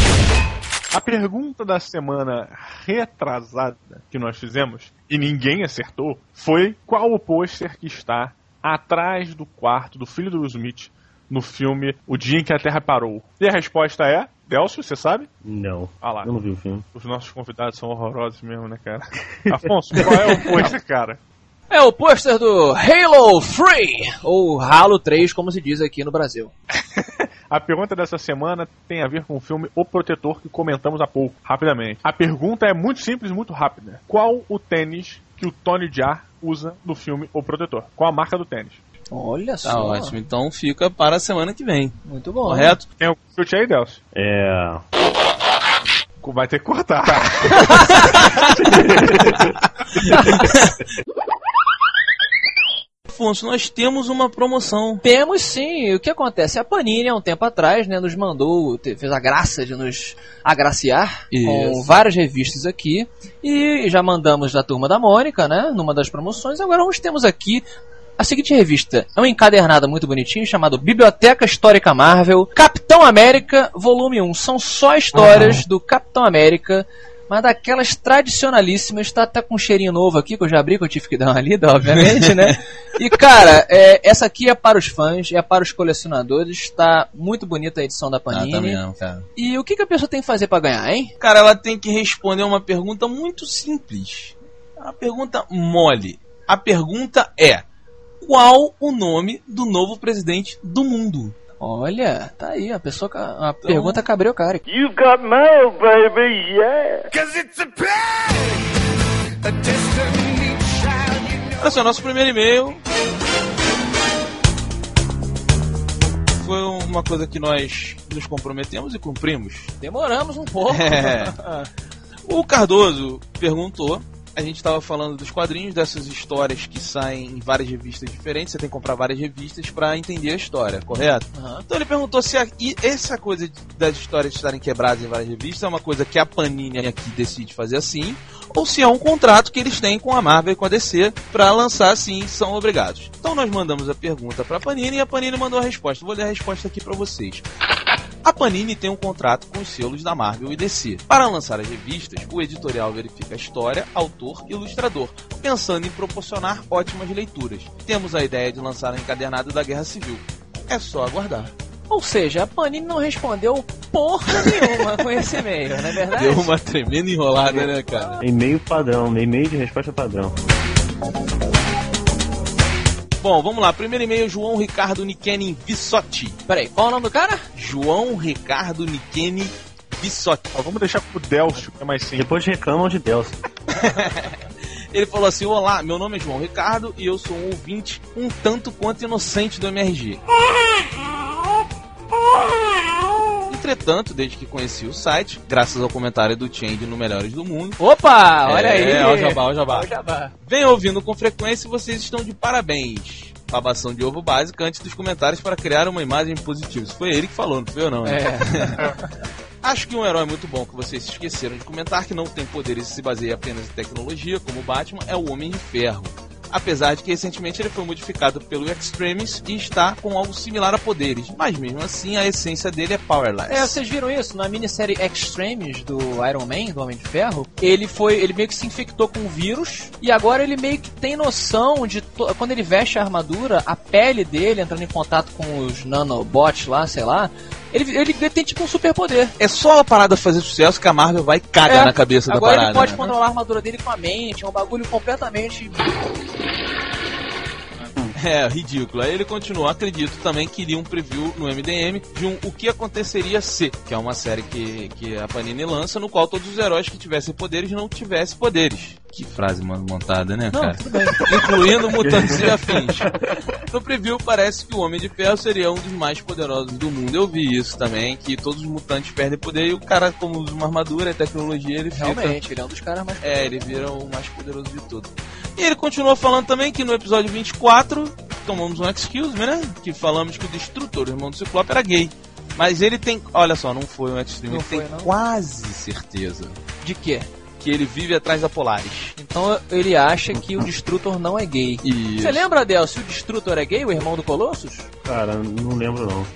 A pergunta da semana retrasada que nós fizemos e ninguém acertou foi qual o pôster que está atrás do quarto do filho do Will Smith no filme O Dia em que a Terra Parou. E a resposta é, Delcio, você sabe? Não. Ah lá. Eu não vi o filme. Os nossos convidados são horrorosos mesmo, né, cara? Afonso, qual é o pôster, cara? É o pôster do Halo 3, ou Halo 3, como se diz aqui no Brasil. A pergunta dessa semana tem a ver com o filme O Protetor que comentamos há pouco, rapidamente. A pergunta é muito simples e muito rápida. Qual o tênis que o Tony Jaa usa no filme O Protetor? Qual a marca do tênis? Olha Tá só. ótimo, então fica para a semana que vem. Muito bom. Correto? Tem o chute aí, Delcio? É. Vai ter que cortar. Afonso, nós temos uma promoção. Temos sim. O que acontece? A Panini, há um tempo atrás, né, nos mandou, fez a graça de nos agraciar com Isso. várias revistas aqui. E já mandamos da Turma da Mônica, né, numa das promoções. Agora nós temos aqui a seguinte revista. É um encadernado muito bonitinho chamado Biblioteca Histórica Marvel, Capitão América, volume 1. São só histórias do Capitão América. Mas daquelas tradicionalíssimas, tá, tá com um cheirinho novo aqui, que eu já abri, que eu tive que dar uma lida, obviamente, né? E cara, é, essa aqui é para os fãs, é para os colecionadores, está muito bonita a edição da Ah, Panini. tá mesmo, cara. E o que, que a pessoa tem que fazer para ganhar, hein? Cara, ela tem que responder uma pergunta muito simples. É Uma pergunta mole. A pergunta é: qual o nome do novo presidente do mundo? Olha, tá aí, a pessoa, a pergunta cabreu cara. You've got mail, baby, yeah. Cause it's a pain, a destiny child, you know. Olha só, nosso primeiro e-mail foi uma coisa que nós nos comprometemos e cumprimos. Demoramos um pouco. É. O Cardoso perguntou. A gente estava falando dos quadrinhos, dessas histórias que saem em várias revistas diferentes. Você tem que comprar várias revistas para entender a história, correto? Aham. Então ele perguntou se a- e essa coisa de- das histórias estarem quebradas em várias revistas é uma coisa que a Panini aqui decide fazer assim, ou se é um contrato que eles têm com a Marvel e com a DC para lançar assim, são obrigados. Então nós mandamos a pergunta para a Panini e a Panini mandou a resposta. Vou ler a resposta aqui para vocês. A Panini tem um contrato com os selos da Marvel e DC. Para lançar as revistas, o editorial verifica a história, autor e ilustrador, pensando em proporcionar ótimas leituras. Temos a ideia de lançar um encadernado da Guerra Civil. É só aguardar. Ou seja, a Panini não respondeu porra nenhuma com esse e-mail, não é verdade? Deu uma tremenda enrolada, né, cara? E-mail padrão, e-mail de resposta padrão. Bom, vamos lá. Primeiro e-mail, João Ricardo Nikeni Vissotti. Peraí, qual é o nome do cara? João Ricardo Nikeni Vissotti. Ó, vamos deixar pro Delcio, que é mais simples. Depois reclamam de Deus. Ele falou assim: Olá, meu nome é João Ricardo e eu sou um ouvinte um tanto quanto inocente do MRG. Entretanto, desde que conheci o site, graças ao comentário do Change no Melhores do Mundo, Opa, olha aí. É, ó o jabá, ó jabá. Ó jabá. venho ouvindo com frequência e vocês estão de parabéns. Babação de ovo básica antes dos comentários para criar uma imagem positiva. Isso foi ele que falou, não foi eu não. né? É. Acho que um herói muito bom que vocês se esqueceram de comentar, que não tem poderes e se baseia apenas em tecnologia, como o Batman, é o Homem de Ferro. Apesar de que recentemente ele foi modificado pelo Extremis e está com algo similar a poderes, mas mesmo assim a essência dele é powerless. É, vocês viram isso? Na minissérie Extremes do Iron Man, do Homem de Ferro, ele foi. ele meio que se infectou com um vírus e agora ele meio que tem noção de. to- Quando ele veste a armadura, a pele dele entrando em contato com os nanobots lá, sei lá. Ele, ele tem tipo um superpoder. É só a parada fazer sucesso que a Marvel vai cagar É, na cabeça da Agora parada. ele pode né? controlar a armadura dele com a mente, é um bagulho completamente. É, ridículo. Aí ele continua, acredito também que iria um preview no MDM de um O que aconteceria se, que é uma série que, que a Panini lança, no qual todos os heróis que tivessem poderes não tivessem poderes. Que frase mano, montada, né, Não, cara? tudo bem. Incluindo mutantes e afins. No preview parece que o Homem de Ferro seria um dos mais poderosos do mundo. Eu vi isso também, que todos os mutantes perdem poder e o cara, como usa uma armadura e tecnologia, ele fica Realmente, ele é um dos caras mais. é, ele vira o mais poderoso de todos. E ele continuou falando também que no episódio 24 tomamos um excuse me, né? Que falamos que o Destrutor, o irmão do Ciclope, era gay. Mas ele tem. Olha só, não foi um Não ele tem foi, não? quase certeza De quê? que ele vive atrás da Polaris. Então ele acha que o Destrutor não é gay. E... Você lembra, Del, se o Destrutor é gay, o irmão do Colossus? Cara, não lembro não.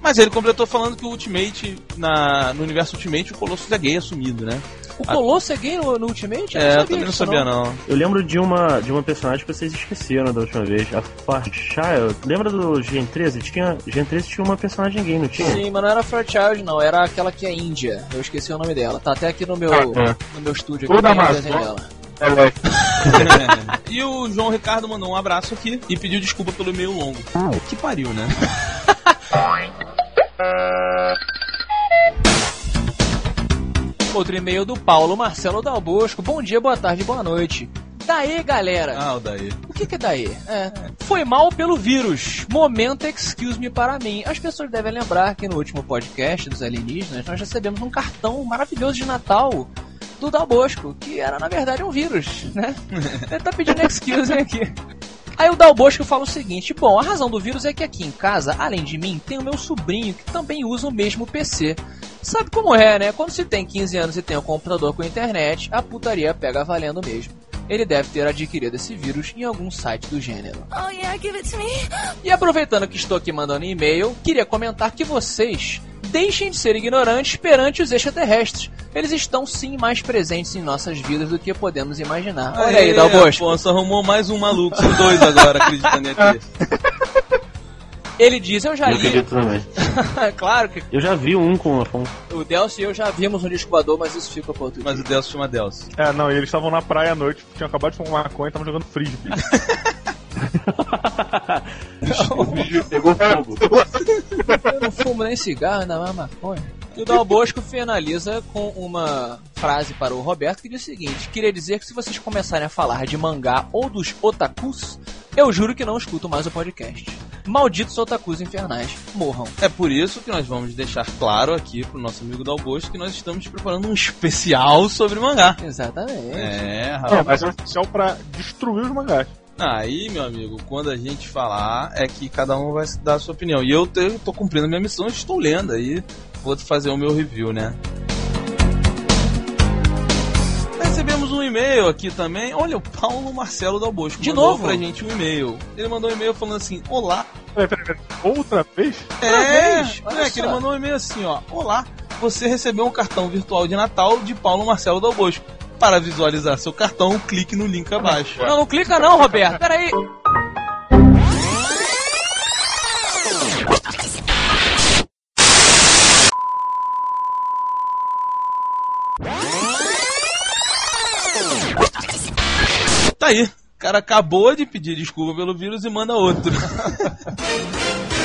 Mas ele completou falando que o Ultimate, na, no universo Ultimate, o Colossus é gay assumido, né? O Ah. Colossus é gay no, no Ultimate? Eu é, eu também não sabia não. Eu lembro de uma, de uma personagem que vocês esqueceram da última vez. A Fairchild. Lembra do Gen 13? Tinha, Gen 13 tinha uma personagem gay, não tinha? Sim, mas não era Fairchild, não. Era aquela que é Índia. Eu esqueci o nome dela. Tá até aqui no meu, Ah, no meu estúdio. Ô, Aqui, desenho ó. dela. e o João Ricardo mandou um abraço aqui e pediu desculpa pelo e-mail longo. Que pariu, né? Outro e-mail do Paulo Marcelo Dalbosco. Bom dia, boa tarde, boa noite. Daí, galera. Ah, o daí. O que, que é daí? É. Foi mal pelo vírus. Momento excuse me para mim. As pessoas devem lembrar que no último podcast dos alienígenas nós recebemos um cartão maravilhoso de Natal do Dal Bosco, que era na verdade um vírus, né? Ele tá pedindo excuse aqui. Aí o Dal Bosco fala o seguinte: Bom, a razão do vírus é que aqui em casa, além de mim, tem o meu sobrinho que também usa o mesmo PC. Sabe como é, né? Quando se tem 15 anos e tem um computador com internet, a putaria pega valendo mesmo. Ele deve ter adquirido esse vírus em algum site do gênero. Oh yeah, give it to me. E aproveitando que estou aqui mandando e-mail, queria comentar que vocês deixem de ser ignorantes perante os extraterrestres. Eles estão sim mais presentes em nossas vidas do que podemos imaginar. Olha aí, Dal Bosco. Afonso arrumou mais um maluco, são dois agora acreditando em ET. Ele diz, eu já Eu li. acredito também. claro que Eu já vi um com Afonso. o Delcio e eu já vimos um disco voador, mas isso fica para outro Mas o Delcio chama Delcio. É, não, e eles estavam na praia à noite, tinham acabado de fumar maconha e estavam jogando frisbee. Pegou fogo. Eu não fumo nem cigarro, ainda mais maconha. E o Dal Bosco finaliza com uma frase para o Roberto que diz o seguinte: Queria dizer que se vocês começarem a falar de mangá ou dos otakus, eu juro que não escuto mais o podcast. Malditos otakus infernais, morram. É por isso que nós vamos deixar claro aqui pro nosso amigo Dalbosto que nós estamos preparando um especial sobre mangá. Exatamente. É, É, mas é um especial pra destruir os mangás. Aí, meu amigo, quando a gente falar, é que cada um vai dar a sua opinião. E eu, tô cumprindo a minha missão, estou lendo aí, vou fazer o meu review, né? Recebemos um e-mail aqui também. Olha, o Paulo Marcelo Dal Bosco De mandou novo? pra gente um e-mail. Ele mandou um e-mail falando assim: Olá. Peraí, peraí, peraí. Outra vez? É, vez? Olha moleque, só. ele mandou um e-mail assim, ó. Olá, você recebeu um cartão virtual de Natal de Paulo Marcelo Dal Bosco. Para visualizar seu cartão, clique no link abaixo. Não, não clica não, Roberto. Peraí. Tá aí. O cara acabou de pedir desculpa pelo vírus e manda outro.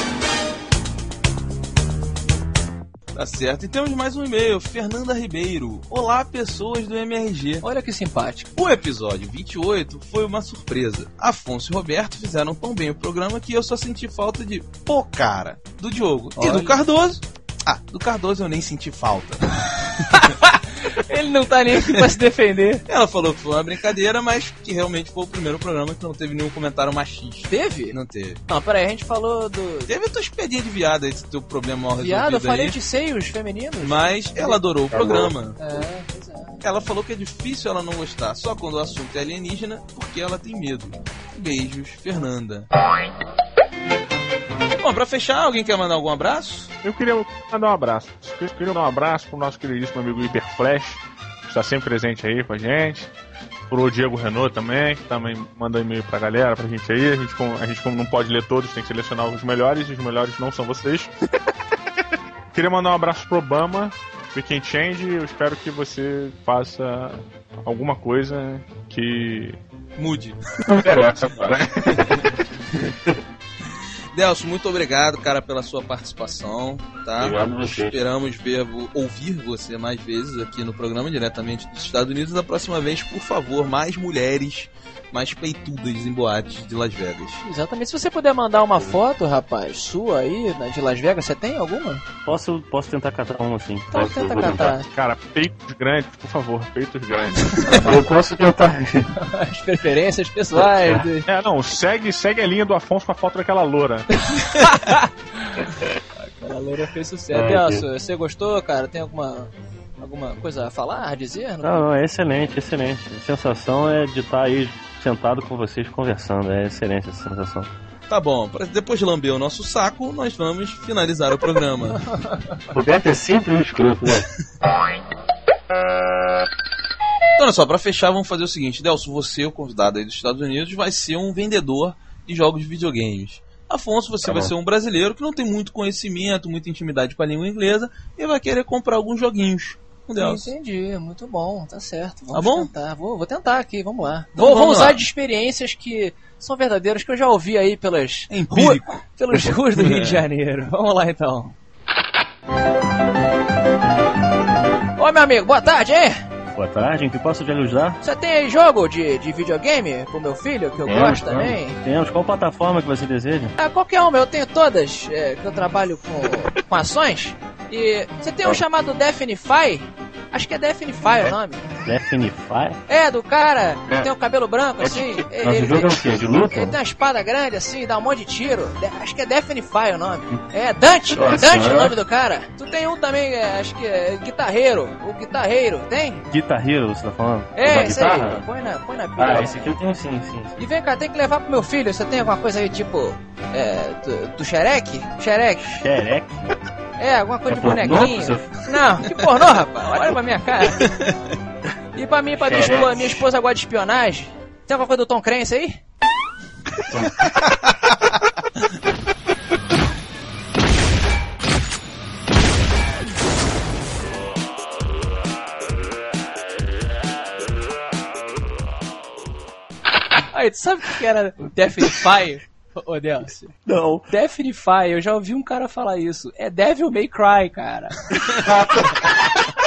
Tá certo. E temos mais um e-mail. Fernanda Ribeiro. Olá, pessoas do MRG. Olha que simpático. O episódio 28 foi uma surpresa. Afonso e Roberto fizeram tão bem o programa que eu só senti falta de pô cara do Diogo. E do Olha. Cardoso. Ah, do Cardoso eu nem senti falta. Ele não tá nem aqui pra se defender. Ela falou que foi uma brincadeira, mas que realmente foi o primeiro programa que não teve nenhum comentário machista. Teve? Não teve. Não, peraí, a gente falou do. Teve a tua espadinha de viado, esse teu problema mal resolvido Viado, eu falei aí. de seios femininos. Mas ela adorou o programa. É, pois é. Ela falou que é difícil ela não gostar, só quando o assunto é alienígena, porque ela tem medo. Beijos, Fernanda. Bom, pra fechar, alguém quer mandar algum abraço? Eu queria mandar um abraço. Eu queria dar um abraço pro nosso queridíssimo amigo Hyperflash, que está sempre presente aí com a gente. Pro Diego Renault também, que também manda e-mail pra galera, pra gente aí. A gente, como, a gente, como não pode ler todos, tem que selecionar os melhores, e os melhores não são vocês. queria mandar um abraço pro Obama, Weekend Change. Eu espero que você faça alguma coisa que. Mude. Não interessa agora. Delcio, muito obrigado, cara, pela sua participação, tá? Obrigado você. Esperamos ver, ouvir você mais vezes aqui no programa, diretamente dos Estados Unidos. Da próxima vez, por favor, mais mulheres, mais peitudas em boates de Las Vegas. Exatamente. Se você puder mandar uma foto, rapaz, sua aí, na- de Las Vegas, você tem alguma? Posso, posso tentar catar um assim. Então Posso- tenta tentar. catar Cara, peitos grandes, por favor, peitos grandes. Eu posso tentar. as preferências pessoais. do- É, não, segue, segue a linha do Afonso com a foto daquela loura. Aquela loira fez sucesso. Ai, Delcio, você gostou, cara? Tem alguma, alguma coisa a falar, a dizer? Não, não, é excelente, excelente. A sensação é de estar aí sentado com vocês conversando. É excelente essa sensação. Tá bom, depois de lamber o nosso saco, nós vamos finalizar o programa. Roberto é sempre um escroto, né? Então, olha só, pra fechar, vamos fazer o seguinte: Delcio, você, o convidado aí dos Estados Unidos, vai ser um vendedor de jogos de videogames. Afonso, você Tá vai ser um brasileiro que não tem muito conhecimento, muita intimidade com a língua inglesa e vai querer comprar alguns joguinhos com Delcio. Entendi, muito bom, tá certo. Vamos Tá bom? tentar. Vou, vou tentar aqui, vamos lá. Então vou, vamos vou usar lá. de experiências que são verdadeiras, que eu já ouvi aí pelas É empírico. pelas ruas do Rio de Janeiro. Vamos lá então. Oi, meu amigo, boa tarde, hein? Boa tarde, em que posso te ajudar? Você tem aí jogo de, de videogame pro meu filho, que eu Temos, gosto temos. também? Temos. Qual plataforma que você deseja? Ah, qualquer uma, eu tenho todas, é, que eu trabalho com, com ações. E você tem um chamado Definify? Acho que é Definify o nome. Definify? É, do cara que É. tem o cabelo branco, assim. Mas o jogo é o quê? De luta? Ele tem uma espada grande, assim, dá um monte de tiro. De- acho que é Definify o nome. É, Dante! Nossa, Dante é? o nome do cara. Tu tem um também, é, acho que é guitarreiro. O guitarreiro, tem? Guitar Hero, você tá falando? É, guitarra? aí. Põe na, põe na pilha. Ah, esse aqui eu tenho sim, sim. sim. E vem cá, tem que levar pro meu filho. Você tem alguma coisa aí, tipo. É. Do, do xereque? Xereque. Xereque? É, alguma coisa É de bonequinho. Não, que pornô, rapaz. Olha pra minha cara. E pra mim, pra minha esposa, minha esposa gosta de espionagem. Tem alguma coisa do Tom Crença aí? Aí, tu sabe o que era o Definify, ô Delcio? Não. Definify, eu já ouvi um cara falar isso. É Devil May Cry, cara.